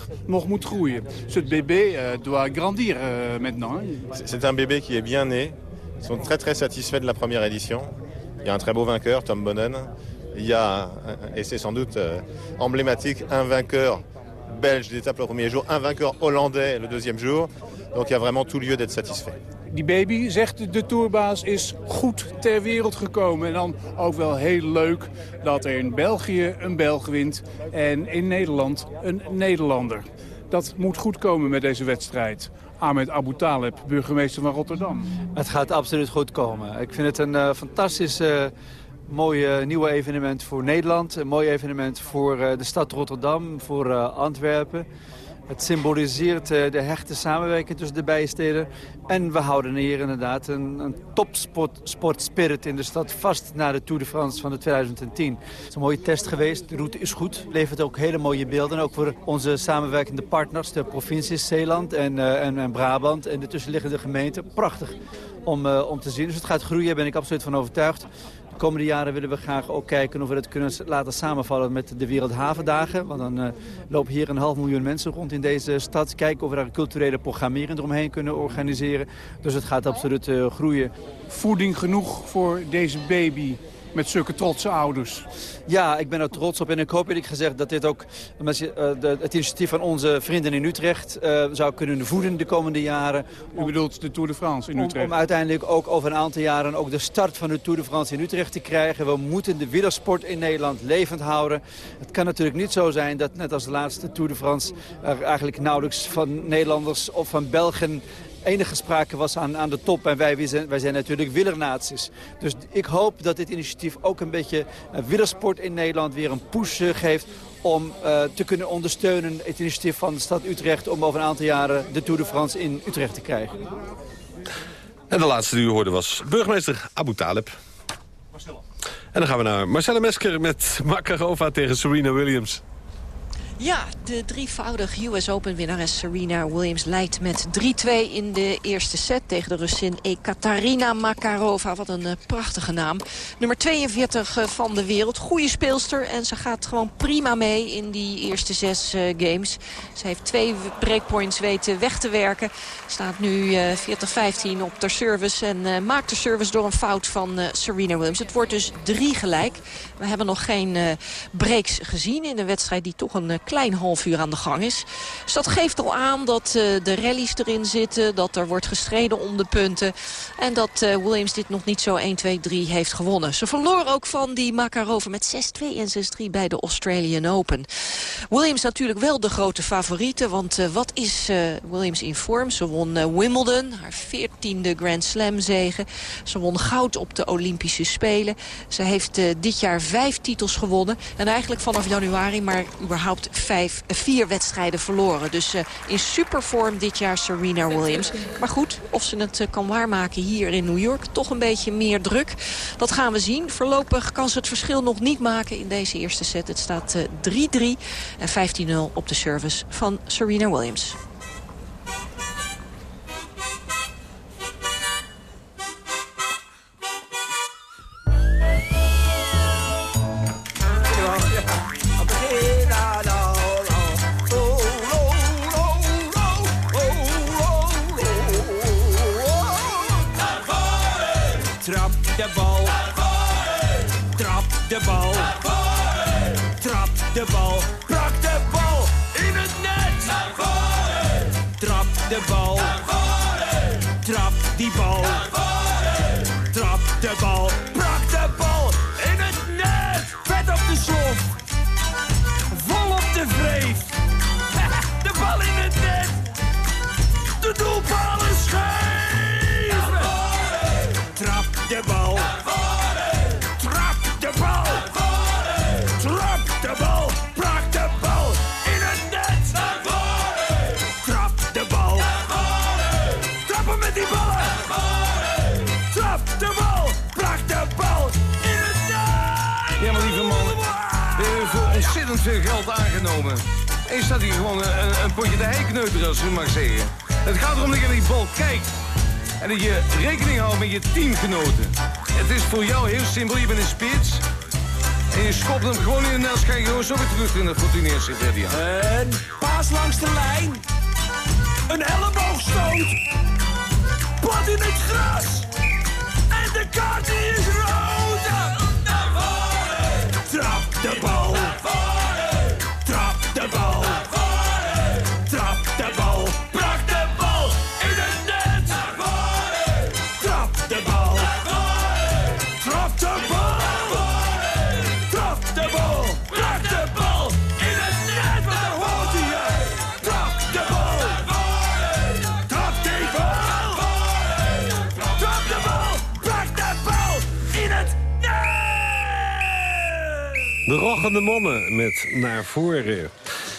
Ce bébé euh, doit grandir euh, maintenant. C'est un bébé qui est bien né. Ils sont très très satisfaits de la première édition. Il y a un très beau vainqueur, Tom Bonnen. Il y a, et c'est sans doute euh, emblématique, un vainqueur belge d'étape le premier jour, un vainqueur hollandais le deuxième jour. Donc il y a vraiment tout lieu d'être satisfait. Die baby, zegt de tourbaas, is goed ter wereld gekomen. En dan ook wel heel leuk dat er in België een Belg wint en in Nederland een Nederlander. Dat moet goed komen met deze wedstrijd. Ahmed Abu Taleb, burgemeester van Rotterdam. Het gaat absoluut goed komen. Ik vind het een uh, fantastisch uh, mooi nieuwe evenement voor Nederland. Een mooi evenement voor de stad Rotterdam, voor Antwerpen. Het symboliseert uh, de hechte samenwerking tussen de beide steden. En we houden hier inderdaad een, een topsportspirit in de stad vast na de Tour de France van de 2010. Het is een mooie test geweest. De route is goed. Levert ook hele mooie beelden. Ook voor onze samenwerkende partners, de provincies Zeeland en, en, en, Brabant en de tussenliggende gemeenten. Prachtig om, uh, om te zien. Dus het gaat groeien, daar ben ik absoluut van overtuigd. De komende jaren willen we graag ook kijken of we het kunnen laten samenvallen met de Wereldhavendagen. Want dan uh, lopen hier een half miljoen mensen rond in deze stad. Kijken of we daar culturele programmering eromheen kunnen organiseren. Dus het gaat absoluut uh, groeien. Voeding genoeg voor deze baby met zulke trotse ouders. Ja, ik ben er trots op en ik hoop eerlijk gezegd dat dit ook uh, de, het initiatief van onze vrienden in Utrecht uh, zou kunnen voeden de komende jaren. U bedoelt de Tour de France in Utrecht? Om, om, uiteindelijk ook over een aantal jaren ook de start van de Tour de France in Utrecht te krijgen. We moeten de wielersport in Nederland levend houden. Het kan natuurlijk niet zo zijn dat net als de laatste Tour de France er eigenlijk nauwelijks van Nederlanders of van Belgen enige sprake was aan, aan de top. En wij, wij, zijn, wij zijn natuurlijk willernaties. Dus ik hoop dat dit initiatief ook een beetje uh, willersport in Nederland weer een push uh, geeft om uh, te kunnen ondersteunen het initiatief van de stad Utrecht... om over een aantal jaren de Tour de France in Utrecht te krijgen. En de laatste die u hoorde was burgemeester Abu Talib. En dan gaan we naar Marcella Mesker met Makarova tegen Serena Williams. Ja, de drievoudig US Open-winnares Serena Williams leidt met 3-2 in de eerste set tegen de Russin Ekaterina Makarova. Wat een uh, prachtige naam. Nummer 42 uh, van de wereld. Goede speelster en ze gaat gewoon prima mee in die eerste zes uh, games. Ze heeft twee breakpoints weten weg te werken. Staat nu 40-15 op de service en maakt de service door een fout van Serena Williams. Het wordt dus drie gelijk. We hebben nog geen breaks gezien in een wedstrijd die toch een klein half uur aan de gang is. Dus dat geeft al aan dat uh, de rallies erin zitten. Dat er wordt gestreden om de punten. En dat uh, Williams dit nog niet zo 1, 2, 3 heeft gewonnen. Ze verloor ook van die Makarova met 6-2 en 6-3 bij de Australian Open. Williams natuurlijk wel de grote favoriete. Want uh, wat is Williams in vorm? Ze won Wimbledon, haar 14e Grand Slam zegen. Ze won goud op de Olympische Spelen. Ze heeft dit jaar vijf titels gewonnen. En eigenlijk vanaf januari maar überhaupt vijf, vier wedstrijden verloren. Dus uh, in supervorm dit jaar Serena Williams. Maar goed, of ze het uh, kan waarmaken hier in New York, toch een beetje meer druk. Dat gaan we zien. Voorlopig kan ze het verschil nog niet maken in deze eerste set. Het staat 3-3 uh, en 15-0 op de service van Serena Williams. Bal. Trap de bal. Geld aangenomen. En staat hier gewoon een, een potje de heikneuter, als je mag zeggen. Het gaat erom dat je naar die bal kijkt. En dat je rekening houdt met je teamgenoten. Het is voor jou heel simpel. Je bent een spits. En je schopt hem gewoon in de net. Ga je zo weer terug in de Fortuneerse Verdia. Een paas langs de lijn. Een elleboogstoot. Plat in het gras. En de kaart is rood. Trap de bal. De mannen met naar voren. Uh,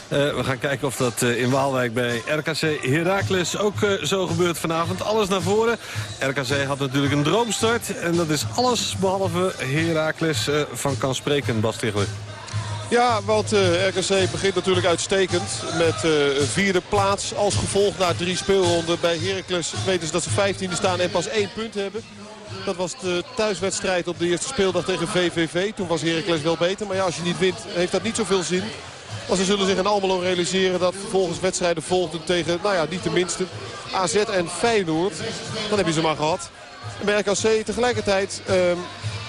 we gaan kijken of dat uh, in Waalwijk bij RKC Heracles ook uh, zo gebeurt vanavond. Alles naar voren. RKC had natuurlijk een droomstart. En dat is alles behalve Heracles van kan spreken, Bas Tichler. Ja, want RKC begint natuurlijk uitstekend met vierde plaats. Als gevolg na drie speelronden bij Heracles weten ze dat ze vijftiende staan en pas één punt hebben. Dat was de thuiswedstrijd op de eerste speeldag tegen VVV. Toen was Heracles wel beter. Maar ja, als je niet wint, heeft dat niet zoveel zin. Want ze zullen zich in Almelo realiseren dat vervolgens wedstrijden volgden tegen, nou ja, niet de minste, AZ en Feyenoord. Dan heb je ze maar gehad. En bij RKC tegelijkertijd, um,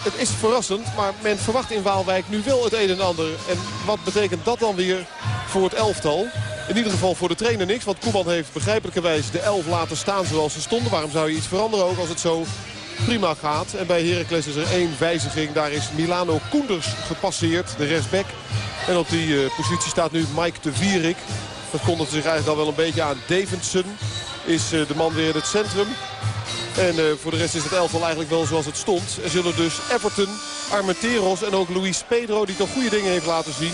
het is verrassend, maar men verwacht in Waalwijk nu wel het een en ander. En wat betekent dat dan weer voor het elftal? In ieder geval voor de trainer niks, want Koeman heeft begrijpelijkerwijs de elf laten staan zoals ze stonden. Waarom zou je iets veranderen ook als het zo prima gaat. En bij Heracles is er één wijziging. Daar is Milano Koenders gepasseerd, de rechtsback. En op die uh, positie staat nu Mike de Vierik. Dat kondigt zich eigenlijk al wel een beetje aan. Davidson is uh, de man weer in het centrum. En uh, voor de rest is het elftal eigenlijk wel zoals het stond. Er zullen dus Everton, Armenteros en ook Luis Pedro... die toch goede dingen heeft laten zien...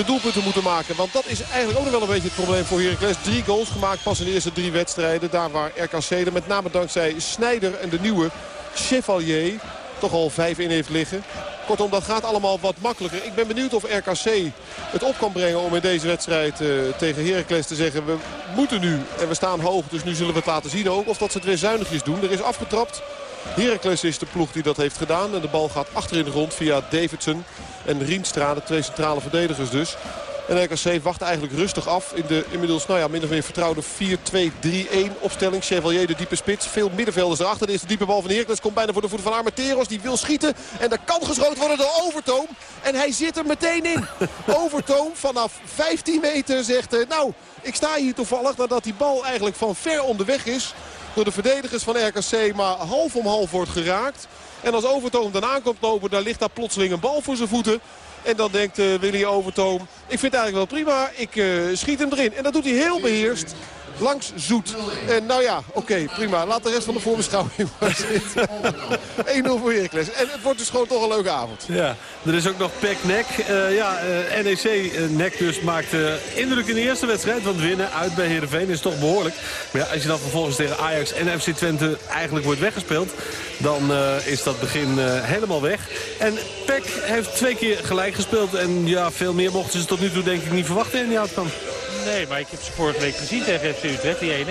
de doelpunten moeten maken. Want dat is eigenlijk ook nog wel een beetje het probleem voor Heracles. Drie goals gemaakt pas in de eerste drie wedstrijden. Daar waar RKC er met name dankzij Snijder en de nieuwe Chevalier toch al vijf in heeft liggen. Kortom, dat gaat allemaal wat makkelijker. Ik ben benieuwd of RKC het op kan brengen om in deze wedstrijd eh, tegen Heracles te zeggen... we moeten nu en we staan hoog, dus nu zullen we het laten zien ook. Of dat ze het weer zuinigjes doen. Er is afgetrapt. Heracles is de ploeg die dat heeft gedaan. En de bal gaat achter in de grond via Davidson en Rienstra, de twee centrale verdedigers dus. En RKC wacht eigenlijk rustig af in de inmiddels nou ja, min of meer vertrouwde 4-2-3-1 opstelling. Chevalier de diepe spits. Veel middenvelders erachter. De eerste diepe bal van Heracles komt bijna voor de voeten van Armenteros. Die wil schieten. En er kan geschoten worden door Overtoom. En hij zit er meteen in. Overtoom vanaf 15 meter zegt... eh, nou, ik sta hier toevallig nadat die bal eigenlijk van ver onderweg is. Door de verdedigers van RKC maar half om half wordt geraakt. En als Overtoom dan aankomt lopen, daar ligt daar plotseling een bal voor zijn voeten. En dan denkt eh, Willy Overtoom, ik vind het eigenlijk wel prima, ik eh, schiet hem erin. En dat doet hij heel beheerst. Langs Zoet. En nou ja, oké, prima. Laat de rest van de voorbeschouwing maar zitten. 1-0 voor Heracles. En het wordt dus gewoon toch een leuke avond. Ja, er is ook nog Pek Nek. Eh, ja, eh, NEC eh, Nek dus maakt indruk in de eerste wedstrijd. Want winnen uit bij Heerenveen is toch behoorlijk. Maar ja, als je dan vervolgens tegen Ajax en FC Twente eigenlijk wordt weggespeeld... dan is dat begin helemaal weg. En Pek heeft twee keer gelijk gespeeld. En ja, veel meer mochten ze tot nu toe denk ik niet verwachten in die outcome. Nee, maar ik heb ze vorige week gezien tegen FC Utrecht, die 1-1.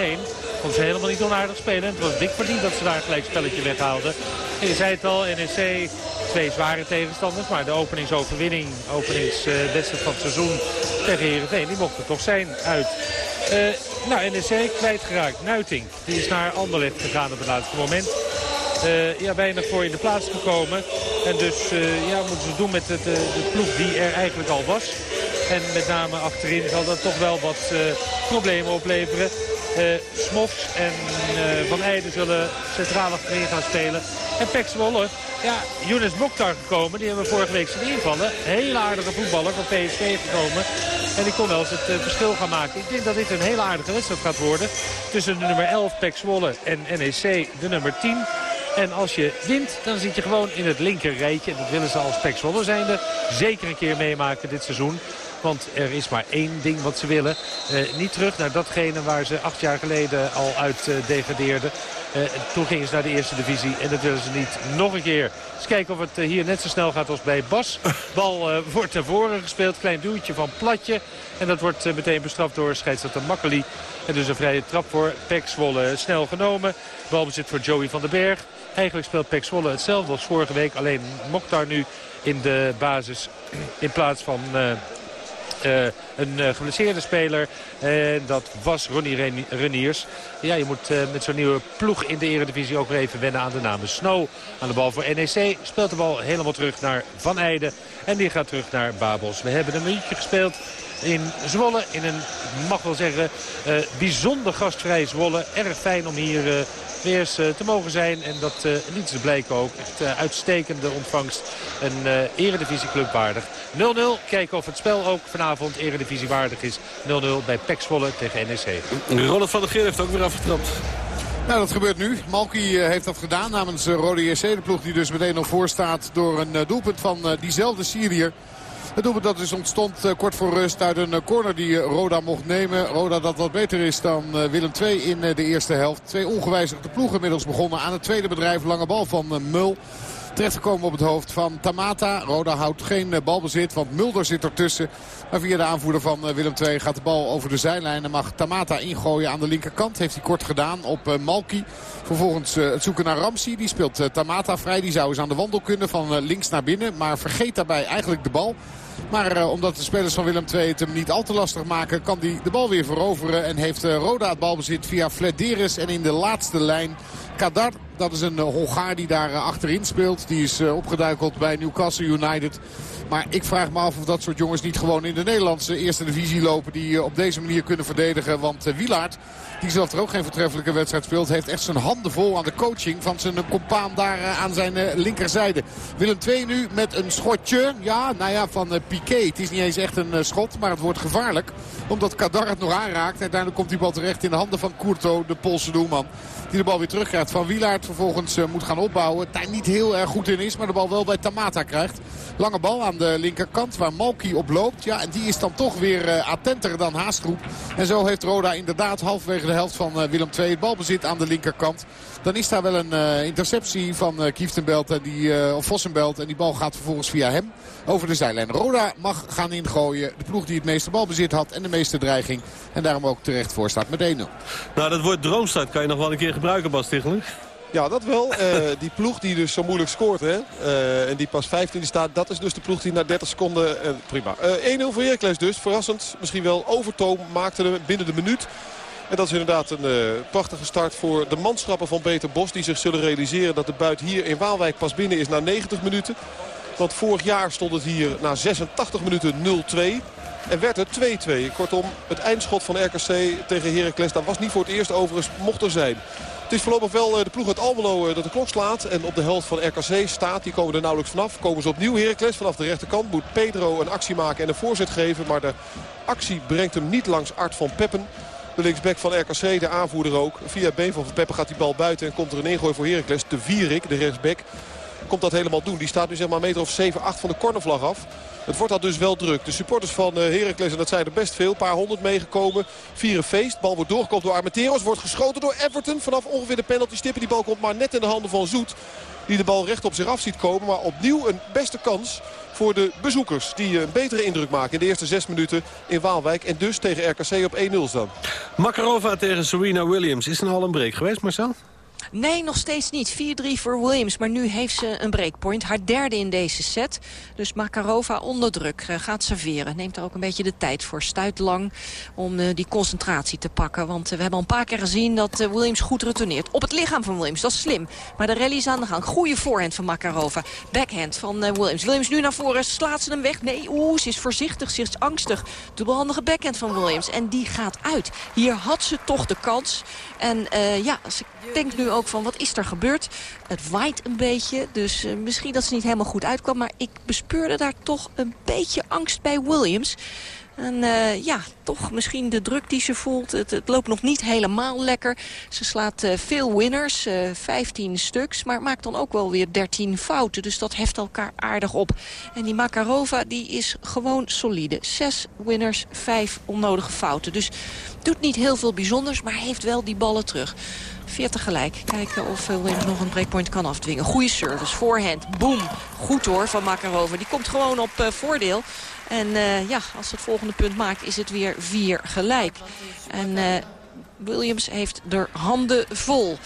Vond ze helemaal niet onaardig spelen. En het was dik verdiend dat ze daar gelijk spelletje weghaalden. En je zei het al, NEC, twee zware tegenstanders. Maar de openingsoverwinning, openingswedstrijd van het seizoen tegen Heerenveen, die mocht er toch zijn uit. Eh, nou, NEC kwijtgeraakt. Nuiting, die is naar Anderlecht gegaan op het laatste moment. Eh, ja, weinig voor in de plaats gekomen. En dus eh, ja, moeten ze doen met de ploeg die er eigenlijk al was. En met name achterin zal dat toch wel wat eh, problemen opleveren. Eh Smofs en eh, Van Eijden zullen centraal achterin gaan spelen. En Pek Zwolle, ja, Younes Mokhtar gekomen. Die hebben we vorige week zien invallen. Hele aardige voetballer van PSV gekomen. En die kon wel eens het verschil gaan maken. Ik denk dat dit een hele aardige wedstrijd gaat worden. Tussen de nummer 11 Pek Zwolle en NEC de nummer 10. En als je wint, dan zit je gewoon in het linker rijtje. En dat willen ze als Pek Zwolle zijnde zeker een keer meemaken dit seizoen. Want er is maar één ding wat ze willen. Eh, niet terug naar datgene waar ze acht jaar geleden al uit eh, degradeerden. Eh, toen gingen ze naar de eerste divisie en dat willen ze niet nog een keer. Eens kijken of het hier net zo snel gaat als bij Bas. Bal wordt naar voren gespeeld. Klein duwtje van Platje. En dat wordt meteen bestraft door scheidsrechter Makkeli. En dus een vrije trap voor Pek Zwolle. Snel genomen. Balbezit voor Joey van den Berg. Eigenlijk speelt Pek Zwolle hetzelfde als vorige week. Alleen Mokhtar nu in de basis in plaats van... eh, een eh, geblesseerde speler. En dat was Ronnie Ren- Reniers. Ja, je moet eh, met zo'n nieuwe ploeg in de eredivisie ook weer even wennen aan de namen. Snow aan de bal voor NEC. Speelt de bal helemaal terug naar Van Eijden. En die gaat terug naar Babels. We hebben een minuutje gespeeld in Zwolle. In een, mag wel zeggen, eh, bijzonder gastvrij Zwolle. Erg fijn om hier eh, weer eens eh, te mogen zijn. En dat eh liet ze blijken ook. Echt eh, uitstekende ontvangst. Een eh eredivisieclub waardig. 0-0. Kijken of het spel ook vanavond eredivisie waardig is. 0-0 bij Pek Zwolle tegen NEC. Ronald van der Geer heeft ook weer afgetrapt. Nou, dat gebeurt nu. Malky heeft dat gedaan namens Rode JC. De ploeg die dus meteen nog voor staat door een doelpunt van diezelfde Syriër. Het doelpunt dat dus ontstond eh, kort voor rust uit een eh, corner die eh, Roda mocht nemen. Roda dat wat beter is dan Willem II in de eerste helft. Twee ongewijzigde ploegen inmiddels begonnen aan het tweede bedrijf. Lange bal van Mul. Terechtgekomen op het hoofd van Tamata. Roda houdt geen eh, balbezit, want Mulder zit ertussen. Maar via de aanvoerder van eh, Willem II gaat de bal over de zijlijn. En mag Tamata ingooien aan de linkerkant. Heeft hij kort gedaan op eh, Malki. Vervolgens het zoeken naar Ramsey. Die speelt Tamata vrij. Die zou eens aan de wandel kunnen van links naar binnen. Maar vergeet daarbij eigenlijk de bal. Maar omdat de spelers van Willem II het hem niet al te lastig maken... kan hij de bal weer veroveren. En heeft Roda het balbezit via Flederis. En in de laatste lijn Kadar. Dat is een eh, Hongaar die daar eh, achterin speelt. Die is eh, opgeduikeld bij Newcastle United. Maar ik vraag me af of dat soort jongens niet gewoon in de Nederlandse eerste divisie lopen. Die op deze manier kunnen verdedigen. Want Wielaert, die zelf er ook geen vertreffelijke wedstrijd speelt... heeft echt zijn handen vol aan de coaching van zijn compaan daar aan zijn linkerzijde. Willem II nu met een schotje. Ja, nou ja, van Piqué. Het is niet eens echt een schot, maar het wordt gevaarlijk. Omdat Kadar het nog aanraakt. En uiteindelijk komt die bal terecht in de handen van Courto, de Poolse doelman. Die de bal weer terugkrijgt van Wielaert. vervolgens eh, moet gaan opbouwen. Daar niet heel erg goed in is, maar de bal wel bij Tamata krijgt. Lange bal aan de linkerkant waar Malki op loopt. Ja, en die is dan toch weer eh, attenter dan Haastroep. En zo heeft Roda inderdaad halverwege de helft van eh, Willem II het balbezit aan de linkerkant. Dan is daar wel een eh, interceptie van uh, Kieftenbelt en die, eh, of Vossenbelt. En die bal gaat vervolgens via hem over de zijlijn. Roda mag gaan ingooien. De ploeg die het meeste balbezit had en de meeste dreiging. En daarom ook terecht voor staat met 1-0. Nou, dat woord droomstart kan je nog wel een keer gebruiken, Bas Tichelen. Ja, dat wel. Eh, die ploeg die dus zo moeilijk scoort hè, eh, en die pas 15 staat, dat is dus de ploeg die na 30 seconden, eh, prima. Eh 1-0 voor Heracles dus, verrassend. Misschien wel overtoom, maakte hem binnen de minuut. En dat is inderdaad een eh, prachtige start voor de manschappen van Beter Bos. Die zich zullen realiseren dat de buit hier in Waalwijk pas binnen is na 90 minuten. Want vorig jaar stond het hier na 86 minuten 0-2. En werd het 2-2. Kortom, het eindschot van RKC tegen Heracles. Dat was niet voor het eerst overigens, mocht er zijn. Het is voorlopig wel eh, de ploeg uit Almelo eh, dat de klok slaat. En op de helft van RKC staat. Die komen er nauwelijks vanaf. Komen ze opnieuw Heracles vanaf de rechterkant. Moet Pedro een actie maken en een voorzet geven. Maar de actie brengt hem niet langs Art van Peppen. De linksback van RKC, de aanvoerder ook. Via been van Van gaat die bal buiten. En komt er een ingooi voor Heracles. De Vierik, de rechtsback, komt dat helemaal doen. Die staat nu zeg maar meter of 7, 8 van de cornervlag af. Het wordt al dus wel druk. De supporters van eh, Heracles, en dat zijn er best veel, een paar honderd meegekomen. Vieren feest. Bal wordt doorgekomen door Armenteros. Wordt geschoten door Everton vanaf ongeveer de penalty stippen. Die bal komt maar net in de handen van Zoet. Die de bal recht op zich af ziet komen. Maar opnieuw een beste kans voor de bezoekers. Die een betere indruk maken in de eerste zes minuten in Waalwijk. En dus tegen RKC op 1-0 staan. Makarova tegen Serena Williams. Is er al een break geweest, Marcel? Nee, nog steeds niet. 4-3 voor Williams. Maar nu heeft ze een breakpoint. Haar derde in deze set. Dus Makarova onder druk. eh, gaat serveren. Neemt er ook een beetje de tijd voor. Stuit lang om eh, die concentratie te pakken. Want eh, we hebben al een paar keer gezien dat Williams goed retourneert. Op het lichaam van Williams. Dat is slim. Maar de rally is aan de gang. Goede voorhand van Makarova. Backhand van Williams. Williams nu naar voren. Slaat ze hem weg? Nee, oeh, ze is voorzichtig. Ze is angstig. Dubbelhandige backhand van Williams. En die gaat uit. Hier had ze toch de kans. En eh, ja, ze denkt nu ook van wat is er gebeurd. Het waait een beetje, dus eh, misschien dat ze niet helemaal goed uitkwam. Maar ik bespeurde daar toch een beetje angst bij Williams. En eh, ja, toch misschien de druk die ze voelt. Het, loopt nog niet helemaal lekker. Ze slaat eh, veel winners, eh 15 stuks. Maar maakt dan ook wel weer 13 fouten. Dus dat heft elkaar aardig op. En die Makarova die is gewoon solide. Zes winners, vijf onnodige fouten. Dus doet niet heel veel bijzonders, maar heeft wel die ballen terug. 40 gelijk. Kijken of Williams nog een breakpoint kan afdwingen. Goede service, voorhand, boom. Goed hoor van Makarova. Die komt gewoon op voordeel. En eh, ja, als ze het volgende punt maakt is het weer vier gelijk. En eh, Williams heeft er handen vol.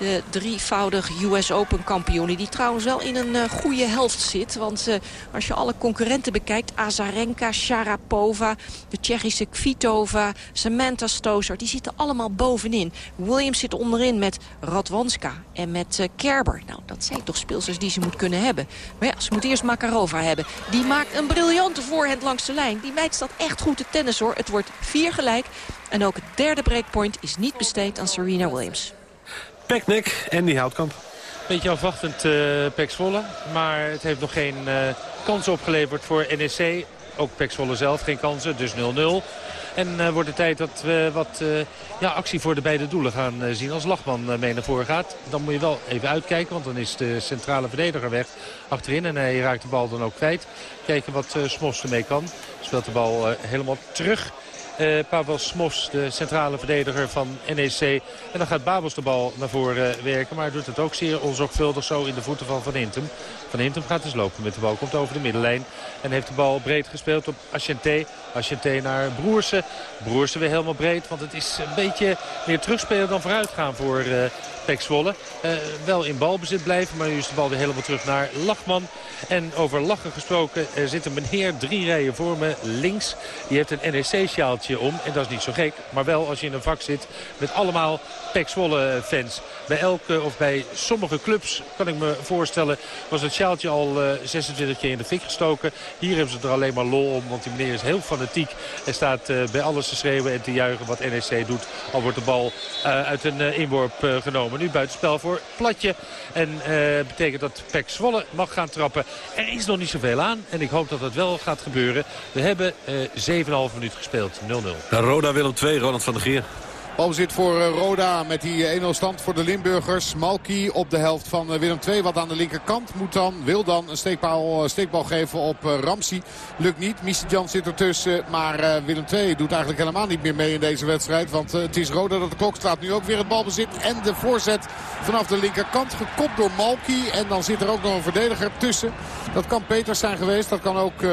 De drievoudig US Open kampioen. Die trouwens wel in een eh, goede helft zit. Want eh, als je alle concurrenten bekijkt. Azarenka, Sharapova, de Tsjechische Kvitova, Samantha Stosur. Die zitten allemaal bovenin. Williams zit onderin met Radwanska en met eh, Kerber. Nou, dat zijn toch speelsters die ze moet kunnen hebben. Maar ja, ze moet eerst Makarova hebben. Die maakt een briljante voorhand langs de lijn. Die meid staat echt goed te tennis hoor. Het wordt vier gelijk. En ook het derde breakpoint is niet besteed aan Serena Williams. Peknek en die Houtkamp. Beetje afwachtend uh, Pek. Maar het heeft nog geen uh, kansen opgeleverd voor NEC. Ook Pek zelf geen kansen, dus 0-0. En uh, wordt het tijd dat we wat ja, actie voor de beide doelen gaan zien. Als Lachman mee naar voren gaat, dan moet je wel even uitkijken. Want dan is de centrale verdediger weg achterin. En hij raakt de bal dan ook kwijt. Kijken wat Smos ermee kan. Speelt de bal helemaal terug. Uh, Pavel Smos, de centrale verdediger van NEC. En dan gaat Babels de bal naar voren werken. Maar doet het ook zeer onzorgvuldig zo in de voeten van Van Hintem. Van Hintem gaat dus lopen met de bal. Komt over de middenlijn. En heeft de bal breed gespeeld op Asciente. Asciente naar Broersen. Broersen weer helemaal breed. Want het is een beetje meer terugspelen dan vooruitgaan voor uh, wel in balbezit blijven. Maar nu is de bal weer helemaal terug naar Lachman. En over lachen gesproken er zit een meneer drie rijen voor me links. Die heeft een NEC-sjaaltje om. En dat is niet zo gek. Maar wel als je in een vak zit met allemaal Pek Zwolle fans. Bij elke of bij sommige clubs kan ik me voorstellen was het sjaaltje al uh, 26 keer in de fik gestoken. Hier hebben ze er alleen maar lol om. Want die meneer is heel fanatiek. En staat uh, bij alles te schreeuwen en te juichen wat NEC doet. Al wordt de bal uh, uit een inworp genomen. Nu buitenspel voor Platje. En betekent dat Pek Zwolle mag gaan trappen. Er is nog niet zoveel aan. En ik hoop dat het wel gaat gebeuren. We hebben 7,5 minuten gespeeld. 0-0. Roda Willem 2, Ronald van der Geer. Balbezit voor eh, Roda met die eh, 1-0 stand voor de Limburgers. Malky op de helft van eh, Willem II. Wat aan de linkerkant moet dan, wil dan een steekbal, steekbal geven op Ramsey. Lukt niet. Misitjan zit ertussen. Maar Willem II doet eigenlijk helemaal niet meer mee in deze wedstrijd. Want het is Roda dat de klok staat. Nu ook weer het balbezit en de voorzet vanaf de linkerkant. Gekopt door Malky. En dan zit er ook nog een verdediger tussen. Dat kan Peters zijn geweest. Dat kan ook uh,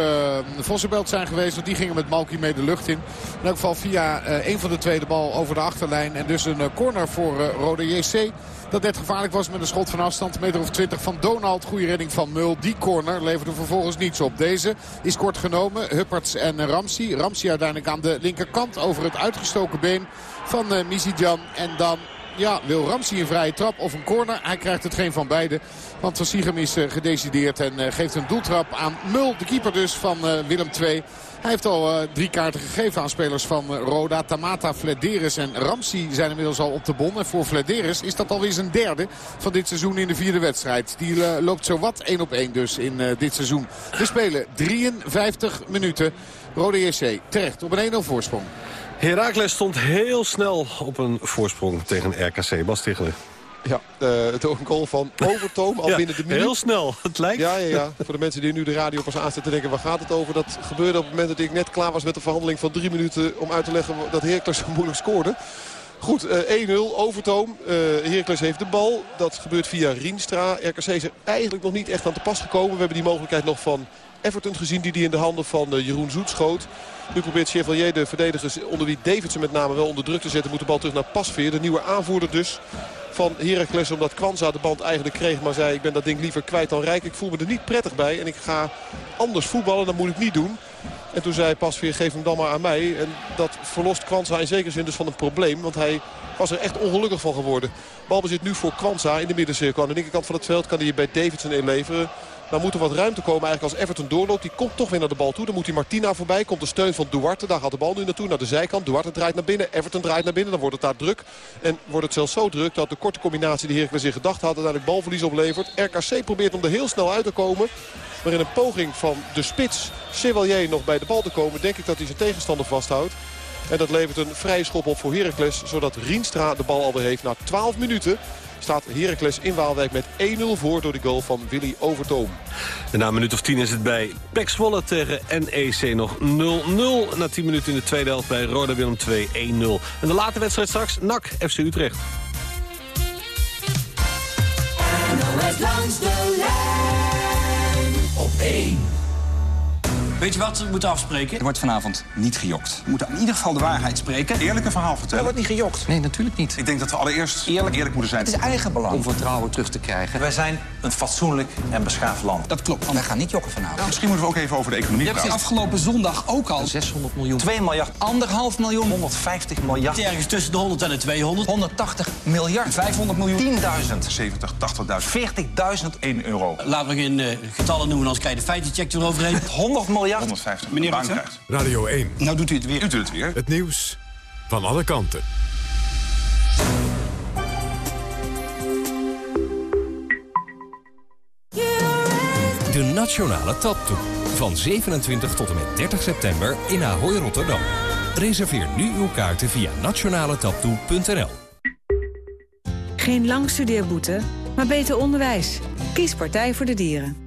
Vossenbelt zijn geweest. Want die gingen met Malky mee de lucht in. In elk geval via een van de tweede bal over de En dus een uh, corner voor uh, Rode JC. Dat net gevaarlijk was met een schot van afstand. Meter of 20 van Donald. Goede redding van Mul. Die corner leverde vervolgens niets op. Deze is kort genomen. Hupperts en Ramsey. Ramsey uiteindelijk aan de linkerkant over het uitgestoken been van Mizidjan. En dan ja, wil Ramsey een vrije trap of een corner. Hij krijgt het geen van beide. Want Van Siegem is gedecideerd en geeft een doeltrap aan Mul. De keeper dus van Willem II. Hij heeft al uh, drie kaarten gegeven aan spelers van uh, Roda. Tamata, Flederis en Ramsey zijn inmiddels al op de bon. En voor Flederis is dat alweer zijn derde van dit seizoen in de vierde wedstrijd. Die uh, loopt zowat 1 op 1 dus in dit seizoen. We spelen 53 minuten. Roda JC terecht op een 1-0 voorsprong. Heracles stond heel snel op een voorsprong tegen RKC. Bas Tichelen. Ja, uh, het een goal van Overtoom al ja, binnen de minuut. Heel snel, het lijkt. Ja, ja, ja. voor de mensen die nu de radio pas aanzetten te denken... waar gaat het over? Dat gebeurde op het moment dat ik net klaar was met de verhandeling van drie minuten... om uit te leggen dat Heracles zo moeilijk scoorde. Goed, uh, 1-0, Overtoom. Uh, Heracles heeft de bal. Dat gebeurt via Rienstra. RKC is er eigenlijk nog niet echt aan te pas gekomen. We hebben die mogelijkheid nog van Everton gezien... die die in de handen van uh, Jeroen Zoet schoot. Nu probeert Chevalier de verdedigers, onder wie Davidson met name wel onder druk te zetten... moet de bal terug naar Pasveer, de nieuwe aanvoerder dus van Heracles. Omdat Kwanza de band eigenlijk kreeg. Maar zei ik ben dat ding liever kwijt dan rijk. Ik voel me er niet prettig bij. En ik ga anders voetballen. Dat moet ik niet doen. En toen zei Pasveer geef hem dan maar aan mij. En dat verlost Kwanza in zekere zin dus van een probleem. Want hij was er echt ongelukkig van geworden. Balbezit nu voor Kwanza in de middencirkel. Aan de linkerkant van het veld kan hij bij Davidson inleveren. Dan moet er wat ruimte komen eigenlijk als Everton doorloopt. Die komt toch weer naar de bal toe. Dan moet hij Martina voorbij. Komt de steun van Duarte. Daar gaat de bal nu naartoe. Naar de zijkant. Duarte draait naar binnen. Everton draait naar binnen. Dan wordt het daar druk. En wordt het zelfs zo druk dat de korte combinatie die Heracles in gedacht had... uiteindelijk balverlies oplevert. RKC probeert om er heel snel uit te komen. Maar in een poging van de spits Chevalier nog bij de bal te komen... denk ik dat hij zijn tegenstander vasthoudt. En dat levert een vrije schop op voor Heracles. Zodat Rienstra de bal alweer heeft na 12 minuten staat Heracles in Waalwijk met 1-0 voor door de goal van Willy Overtoom. En na een minuut of 10 is het bij Pek Zwolle tegen NEC nog 0-0. Na 10 minuten in de tweede helft bij Roda Willem 2 1-0. En de late wedstrijd straks NAC FC Utrecht. NOS langs de lijn op 1. Weet je wat we moeten afspreken? Er wordt vanavond niet gejokt. We moeten in ieder geval de waarheid spreken. Eerlijk een verhaal vertellen. Er wordt niet gejokt. Nee, natuurlijk niet. Ik denk dat we allereerst eerlijk, eerlijk moeten zijn. Het is eigen belang. Om vertrouwen terug te krijgen. Wij zijn een fatsoenlijk en beschaafd land. Dat klopt. Wij gaan niet jokken vanavond. Misschien moeten we ook even over de economie Je hebt praten. afgelopen zondag ook al 600 miljoen. 2 miljard. Anderhalf miljoen. 150 miljard. Ergens tussen de 100 en de 200. 180 miljard. 500 miljoen. 10.000. 70, 80.000. 40.000. 1 euro. Laten we geen uh, getallen noemen, anders krijg je de feitencheck eroverheen. 100 miljard. 150. Meneer Rutte? krijgt. Radio 1. Nou doet u het weer. U doet het weer. Het nieuws van alle kanten. De Nationale Taptoe. Van 27 tot en met 30 september in Ahoy Rotterdam. Reserveer nu uw kaarten via nationaletaptoe.nl. Geen lang studeerboete, maar beter onderwijs. Kies Partij voor de Dieren.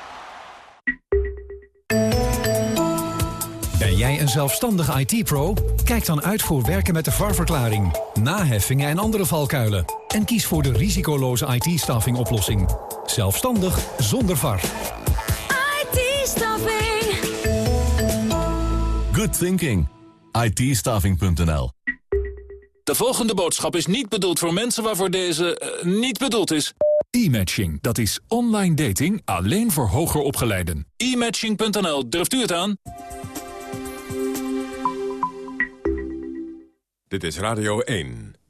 Jij een zelfstandige IT-pro? Kijk dan uit voor werken met de VAR-verklaring, naheffingen en andere valkuilen. En kies voor de risicoloze IT-staffing oplossing. Zelfstandig zonder VAR. IT-staffing. Good thinking. itstaffing.nl De volgende boodschap is niet bedoeld voor mensen waarvoor deze eh, niet bedoeld is. E-matching, dat is online dating alleen voor hoger opgeleiden. E-matching.nl, durft u het aan? Dit is Radio 1.